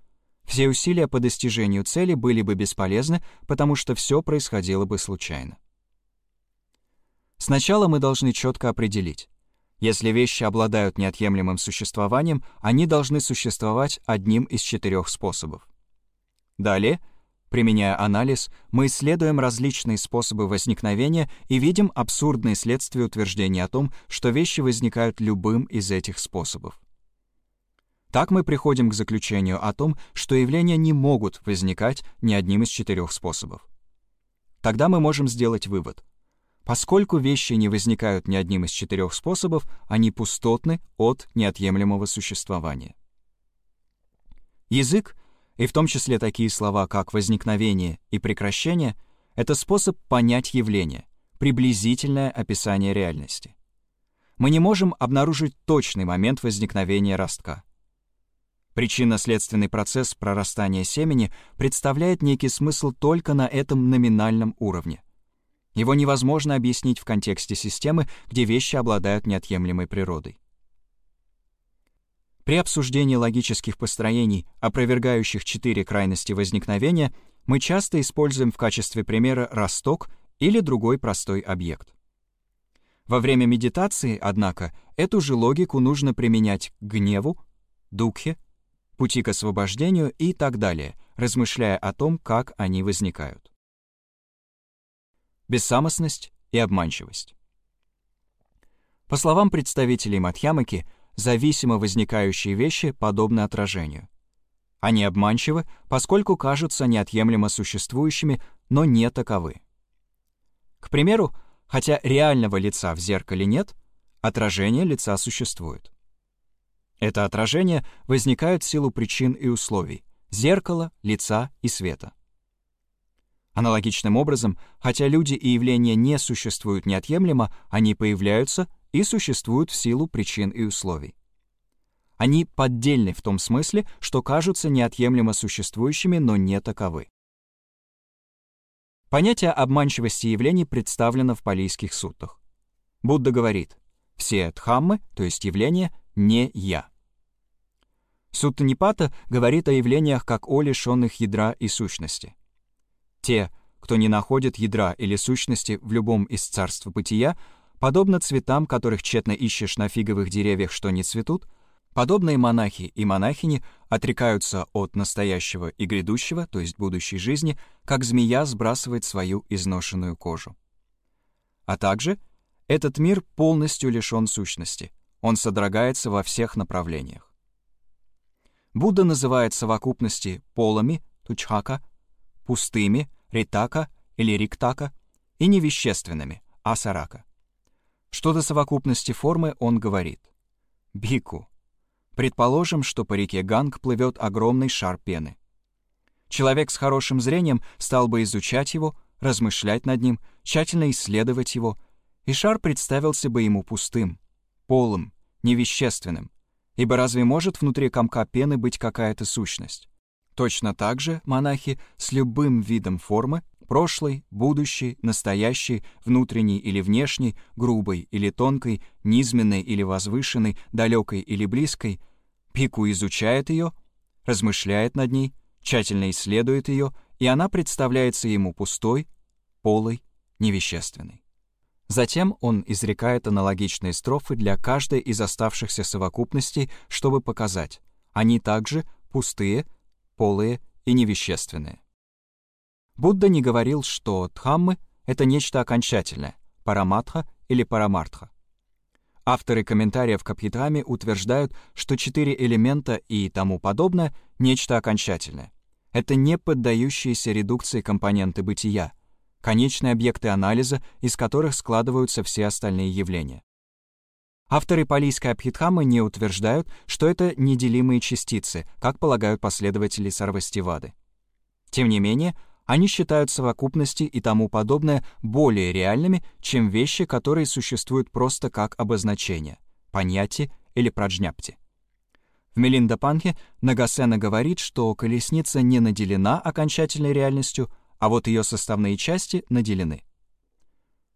Speaker 1: все усилия по достижению цели были бы бесполезны, потому что все происходило бы случайно. Сначала мы должны четко определить. Если вещи обладают неотъемлемым существованием, они должны существовать одним из четырех способов. Далее, применяя анализ, мы исследуем различные способы возникновения и видим абсурдные следствия утверждения о том, что вещи возникают любым из этих способов. Так мы приходим к заключению о том, что явления не могут возникать ни одним из четырех способов. Тогда мы можем сделать вывод. Поскольку вещи не возникают ни одним из четырех способов, они пустотны от неотъемлемого существования. Язык, и в том числе такие слова, как возникновение и прекращение, это способ понять явление, приблизительное описание реальности. Мы не можем обнаружить точный момент возникновения ростка. Причинно-следственный процесс прорастания семени представляет некий смысл только на этом номинальном уровне. Его невозможно объяснить в контексте системы, где вещи обладают неотъемлемой природой. При обсуждении логических построений, опровергающих четыре крайности возникновения, мы часто используем в качестве примера росток или другой простой объект. Во время медитации, однако, эту же логику нужно применять к гневу, дукхе, пути к освобождению и так далее, размышляя о том, как они возникают. Бессамостность и обманчивость. По словам представителей Мадхьямаки, зависимо возникающие вещи подобны отражению. Они обманчивы, поскольку кажутся неотъемлемо существующими, но не таковы. К примеру, хотя реального лица в зеркале нет, отражение лица существует. Это отражение возникает в силу причин и условий — зеркала, лица и света. Аналогичным образом, хотя люди и явления не существуют неотъемлемо, они появляются и существуют в силу причин и условий. Они поддельны в том смысле, что кажутся неотъемлемо существующими, но не таковы. Понятие обманчивости явлений представлено в палийских суттах. Будда говорит, все дхаммы, то есть явления, не «я». Сутта Нипата говорит о явлениях как о лишенных ядра и сущности. Те, кто не находит ядра или сущности в любом из царств бытия, подобно цветам, которых тщетно ищешь на фиговых деревьях, что не цветут, подобные монахи и монахини отрекаются от настоящего и грядущего, то есть будущей жизни, как змея сбрасывает свою изношенную кожу. А также этот мир полностью лишен сущности, он содрогается во всех направлениях. Будда называет совокупности полами, тучхака, пустыми, ритака или риктака, и невещественными, асарака. Что до совокупности формы он говорит. Бику. Предположим, что по реке Ганг плывет огромный шар пены. Человек с хорошим зрением стал бы изучать его, размышлять над ним, тщательно исследовать его, и шар представился бы ему пустым, полым, невещественным, ибо разве может внутри комка пены быть какая-то сущность? Точно так же монахи с любым видом формы, прошлой, будущей, настоящей, внутренней или внешней, грубой или тонкой, низменной или возвышенной, далекой или близкой, пику изучает ее, размышляет над ней, тщательно исследует ее, и она представляется ему пустой, полой, невещественной. Затем он изрекает аналогичные строфы для каждой из оставшихся совокупностей, чтобы показать, они также пустые, полые и невещественные. Будда не говорил, что дхаммы — это нечто окончательное, параматха или парамартха. Авторы комментариев к Абхидхаме утверждают, что четыре элемента и тому подобное — нечто окончательное. Это не поддающиеся редукции компоненты бытия, конечные объекты анализа, из которых складываются все остальные явления. Авторы палийской Абхидхамы не утверждают, что это неделимые частицы, как полагают последователи Сарвастивады. Тем не менее, они считают совокупности и тому подобное более реальными, чем вещи, которые существуют просто как обозначения, понятие или праджняпти. В Мелиндапанхе Нагасена говорит, что колесница не наделена окончательной реальностью, а вот ее составные части наделены.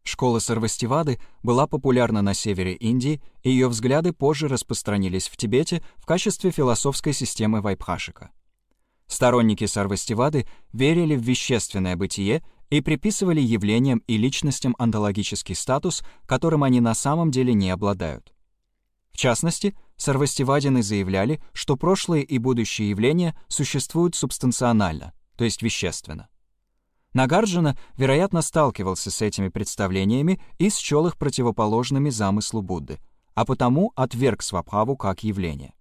Speaker 1: Школа Сарвастивады была популярна на севере Индии, и ее взгляды позже распространились в Тибете в качестве философской системы Вайбхашика. Сторонники Сарвастивады верили в вещественное бытие и приписывали явлениям и личностям онтологический статус, которым они на самом деле не обладают. В частности, сарвастивадины заявляли, что прошлые и будущие явления существуют субстанционально, то есть вещественно. Нагарджина, вероятно, сталкивался с этими представлениями и счел их противоположными замыслу Будды, а потому отверг свабхаву как явление.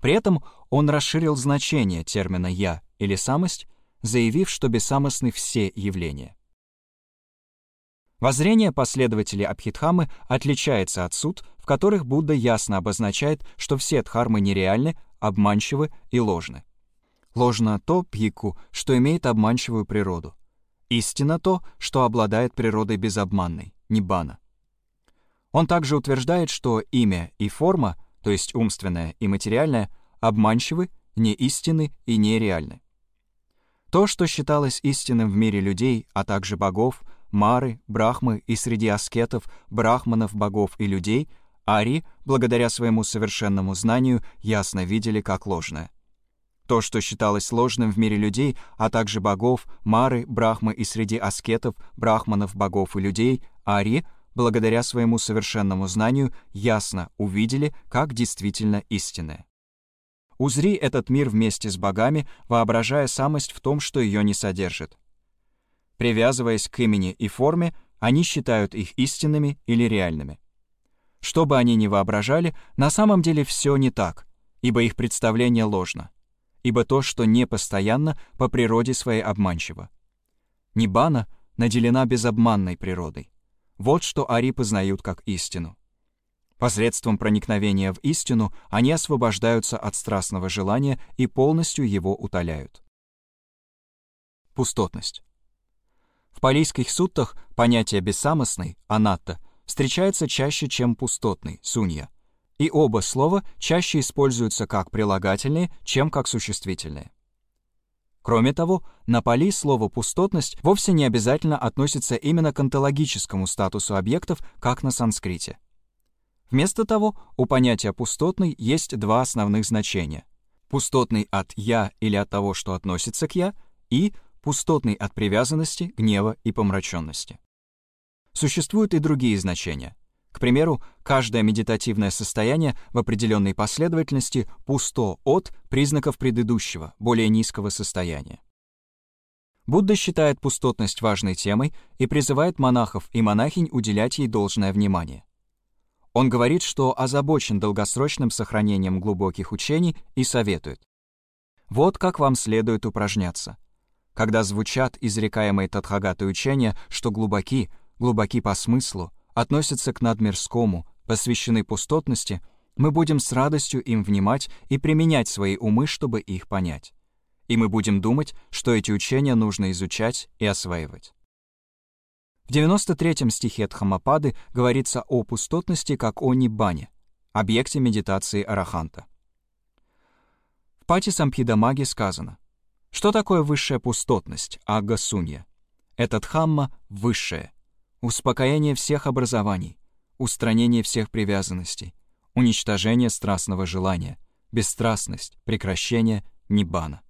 Speaker 1: При этом он расширил значение термина «я» или «самость», заявив, что бессамостны все явления. Воззрение последователей Абхидхамы отличается от суд, в которых Будда ясно обозначает, что все дхармы нереальны, обманчивы и ложны. Ложно то пьяку, что имеет обманчивую природу. Истина то, что обладает природой безобманной, ниббана. Он также утверждает, что имя и форма, то есть умственное и материальное, обманчивы, неистинны и нереальны. То, что считалось истинным в мире людей, а также богов, мары, брахмы и среди аскетов, брахманов, богов и людей, ари, благодаря своему совершенному знанию, ясно видели как ложное. То, что считалось ложным в мире людей, а также богов, мары, брахмы и среди аскетов, брахманов, богов и людей, ари, благодаря своему совершенному знанию, ясно увидели, как действительно истинное. Узри этот мир вместе с богами, воображая самость в том, что ее не содержит. Привязываясь к имени и форме, они считают их истинными или реальными. Что бы они ни воображали, на самом деле все не так, ибо их представление ложно ибо то, что не постоянно, по природе своей обманчиво. Нибана наделена безобманной природой. Вот что ари познают как истину. Посредством проникновения в истину они освобождаются от страстного желания и полностью его утоляют. Пустотность. В палийских суттах понятие «бессамостный» — «анатта» встречается чаще, чем «пустотный» — «сунья», и оба слова чаще используются как прилагательные, чем как существительные. Кроме того, на Пали слово «пустотность» вовсе не обязательно относится именно к онтологическому статусу объектов, как на санскрите. Вместо того, у понятия «пустотный» есть два основных значения. Пустотный от «я» или от того, что относится к «я», и пустотный от привязанности, гнева и помраченности. Существуют и другие значения. К примеру, каждое медитативное состояние в определенной последовательности пусто от признаков предыдущего, более низкого состояния. Будда считает пустотность важной темой и призывает монахов и монахинь уделять ей должное внимание. Он говорит, что озабочен долгосрочным сохранением глубоких учений и советует. Вот как вам следует упражняться. Когда звучат изрекаемые Тадхагаты учения, что глубоки, глубоки по смыслу, относятся к надмирскому, посвящены пустотности, мы будем с радостью им внимать и применять свои умы, чтобы их понять. И мы будем думать, что эти учения нужно изучать и осваивать. В 93-м стихе Дхамапады говорится о пустотности как о ниббане, объекте медитации араханта. В Пати Сампхидамаге сказано, что такое высшая пустотность, агга-сунья? Это дхамма — высшее — успокоение всех образований, устранение всех привязанностей, уничтожение страстного желания, бесстрастность, прекращение ниббана.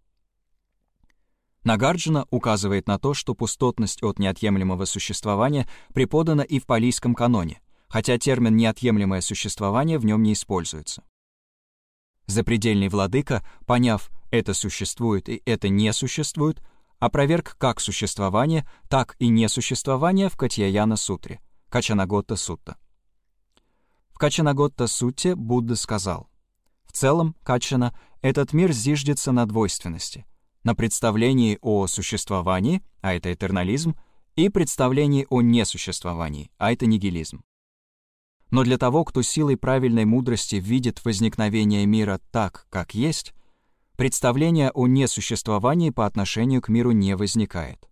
Speaker 1: Нагарджуна указывает на то, что пустотность от неотъемлемого существования преподана и в палийском каноне, хотя термин «неотъемлемое существование» в нем не используется. Запредельный владыка, поняв «это существует» и «это не существует», опроверг как существование, так и несуществование в Катьяяна Сутре, Качанаготта Сутта. В Качанаготта Сутте Будда сказал, «В целом, Качана, этот мир зиждется на двойственности, на представлении о существовании, а это этернализм, и представлении о несуществовании, а это нигилизм. Но для того, кто силой правильной мудрости видит возникновение мира так, как есть, представления о несуществовании по отношению к миру не возникает.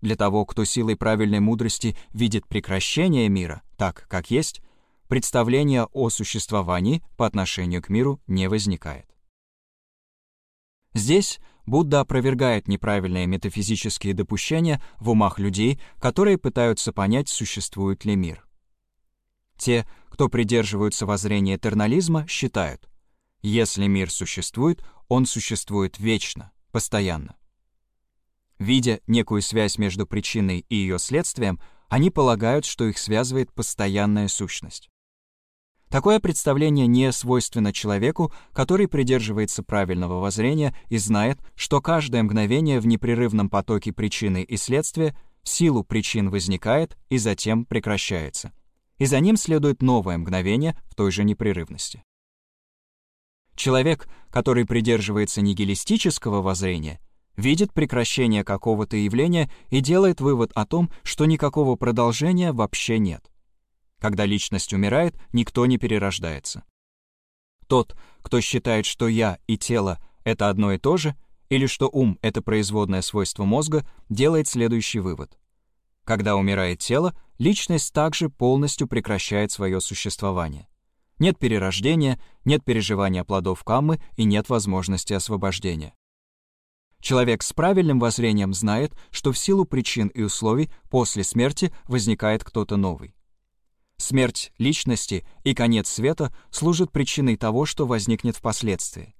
Speaker 1: Для того, кто силой правильной мудрости видит прекращение мира так, как есть, представления о существовании по отношению к миру не возникает. Здесь Будда опровергает неправильные метафизические допущения в умах людей, которые пытаются понять, существует ли мир. Те, кто придерживаются воззрения этернализма, считают, если мир существует, он существует вечно, постоянно. Видя некую связь между причиной и ее следствием, они полагают, что их связывает постоянная сущность. Такое представление не свойственно человеку, который придерживается правильного воззрения и знает, что каждое мгновение в непрерывном потоке причины и следствия в силу причин возникает и затем прекращается. И за ним следует новое мгновение в той же непрерывности. Человек, который придерживается нигилистического воззрения, видит прекращение какого-то явления и делает вывод о том, что никакого продолжения вообще нет. Когда личность умирает, никто не перерождается. Тот, кто считает, что «я» и тело — это одно и то же, или что ум — это производное свойство мозга, делает следующий вывод. Когда умирает тело, личность также полностью прекращает свое существование. Нет перерождения, нет переживания плодов каммы и нет возможности освобождения. Человек с правильным воззрением знает, что в силу причин и условий после смерти возникает кто-то новый. Смерть личности и конец света служат причиной того, что возникнет впоследствии.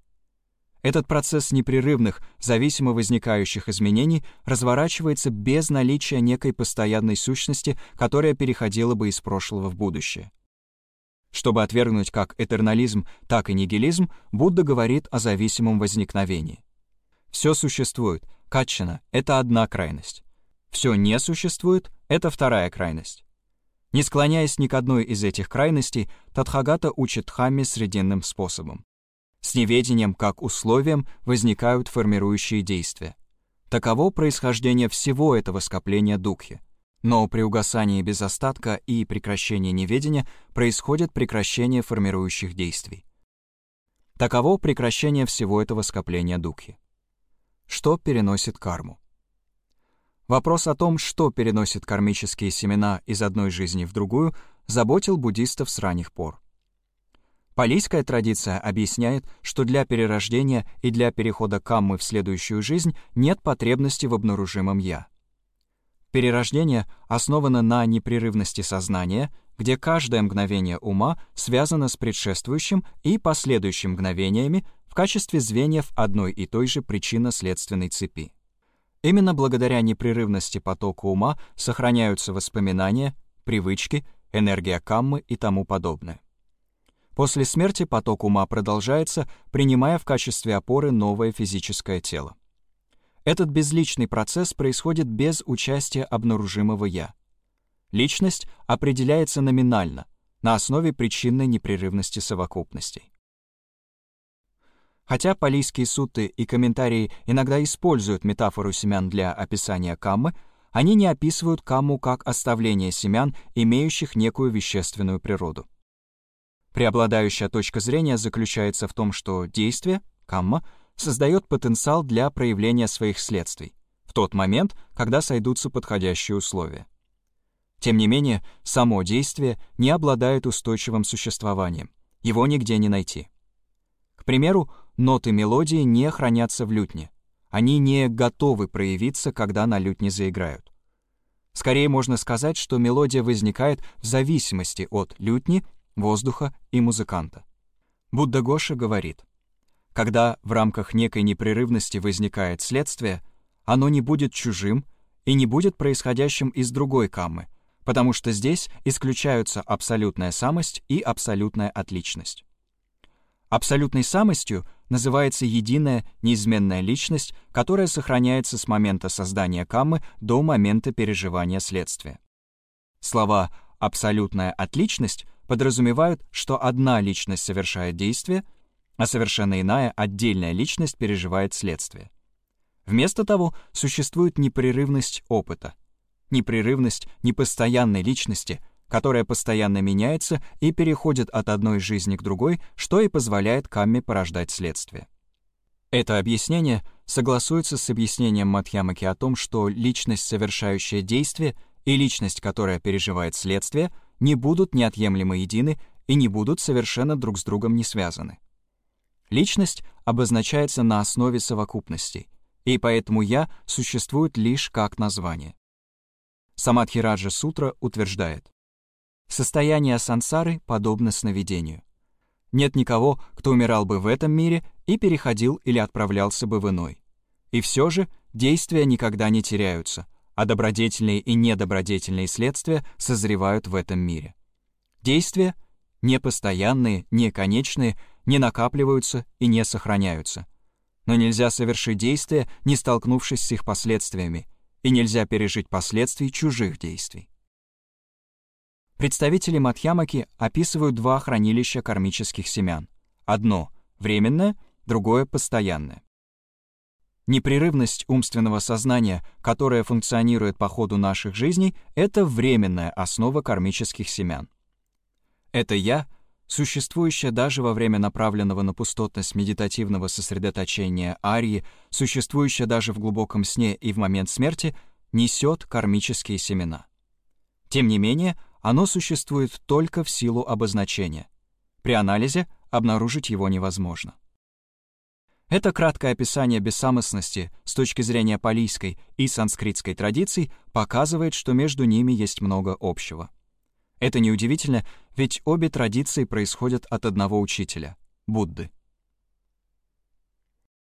Speaker 1: Этот процесс непрерывных, зависимо возникающих изменений разворачивается без наличия некой постоянной сущности, которая переходила бы из прошлого в будущее. Чтобы отвергнуть как этернализм, так и нигилизм, Будда говорит о зависимом возникновении. Все существует, качана — это одна крайность. Все не существует — это вторая крайность. Не склоняясь ни к одной из этих крайностей, Тадхагата учит Дхамме срединным способом. С неведением как условием возникают формирующие действия. Таково происхождение всего этого скопления духи — но при угасании без остатка и прекращении неведения происходит прекращение формирующих действий. Таково прекращение всего этого скопления духи. Что переносит карму? Вопрос о том, что переносит кармические семена из одной жизни в другую, заботил буддистов с ранних пор. Палийская традиция объясняет, что для перерождения и для перехода каммы в следующую жизнь нет потребности в обнаружимом «я». Перерождение основано на непрерывности сознания, где каждое мгновение ума связано с предшествующим и последующим мгновениями в качестве звеньев одной и той же причинно-следственной цепи. Именно благодаря непрерывности потока ума сохраняются воспоминания, привычки, энергия каммы и тому подобное. После смерти поток ума продолжается, принимая в качестве опоры новое физическое тело. Этот безличный процесс происходит без участия обнаружимого «я». Личность определяется номинально, на основе причинной непрерывности совокупностей. Хотя палийские суты и комментарии иногда используют метафору семян для описания каммы, они не описывают камму как оставление семян, имеющих некую вещественную природу. Преобладающая точка зрения заключается в том, что действие, камма, создает потенциал для проявления своих следствий в тот момент, когда сойдутся подходящие условия. Тем не менее, само действие не обладает устойчивым существованием, его нигде не найти. К примеру, ноты мелодии не хранятся в лютне, они не готовы проявиться, когда на лютне заиграют. Скорее можно сказать, что мелодия возникает в зависимости от лютни воздуха и музыканта. Будда Гоша говорит, когда в рамках некой непрерывности возникает следствие, оно не будет чужим и не будет происходящим из другой каммы, потому что здесь исключаются абсолютная самость и абсолютная отличность. Абсолютной самостью называется единая неизменная личность, которая сохраняется с момента создания каммы до момента переживания следствия. Слова «абсолютная отличность» подразумевают, что одна личность совершает действие, а совершенно иная отдельная личность переживает следствие. Вместо того существует непрерывность опыта, непрерывность непостоянной личности, которая постоянно меняется и переходит от одной жизни к другой, что и позволяет камме порождать следствие. Это объяснение согласуется с объяснением Матхьямаки о том, что личность, совершающая действие, и личность, которая переживает следствие — не будут неотъемлемо едины и не будут совершенно друг с другом не связаны. Личность обозначается на основе совокупностей, и поэтому «я» существует лишь как название. Самадхираджа Сутра утверждает, «Состояние сансары подобно сновидению. Нет никого, кто умирал бы в этом мире и переходил или отправлялся бы в иной. И все же действия никогда не теряются, а добродетельные и недобродетельные следствия созревают в этом мире. Действия непостоянные, неконечные, не накапливаются и не сохраняются. Но нельзя совершить действие, не столкнувшись с их последствиями, и нельзя пережить последствий чужих действий. Представители Матхьямаки описывают два хранилища кармических семян. Одно — временное, другое — постоянное. Непрерывность умственного сознания, которая функционирует по ходу наших жизней, это временная основа кармических семян. Это «я», существующее даже во время направленного на пустотность медитативного сосредоточения арии, существующее даже в глубоком сне и в момент смерти, несет кармические семена. Тем не менее, оно существует только в силу обозначения. При анализе обнаружить его невозможно. Это краткое описание бессамостности с точки зрения палийской и санскритской традиций показывает, что между ними есть много общего. Это неудивительно, ведь обе традиции происходят от одного учителя — Будды.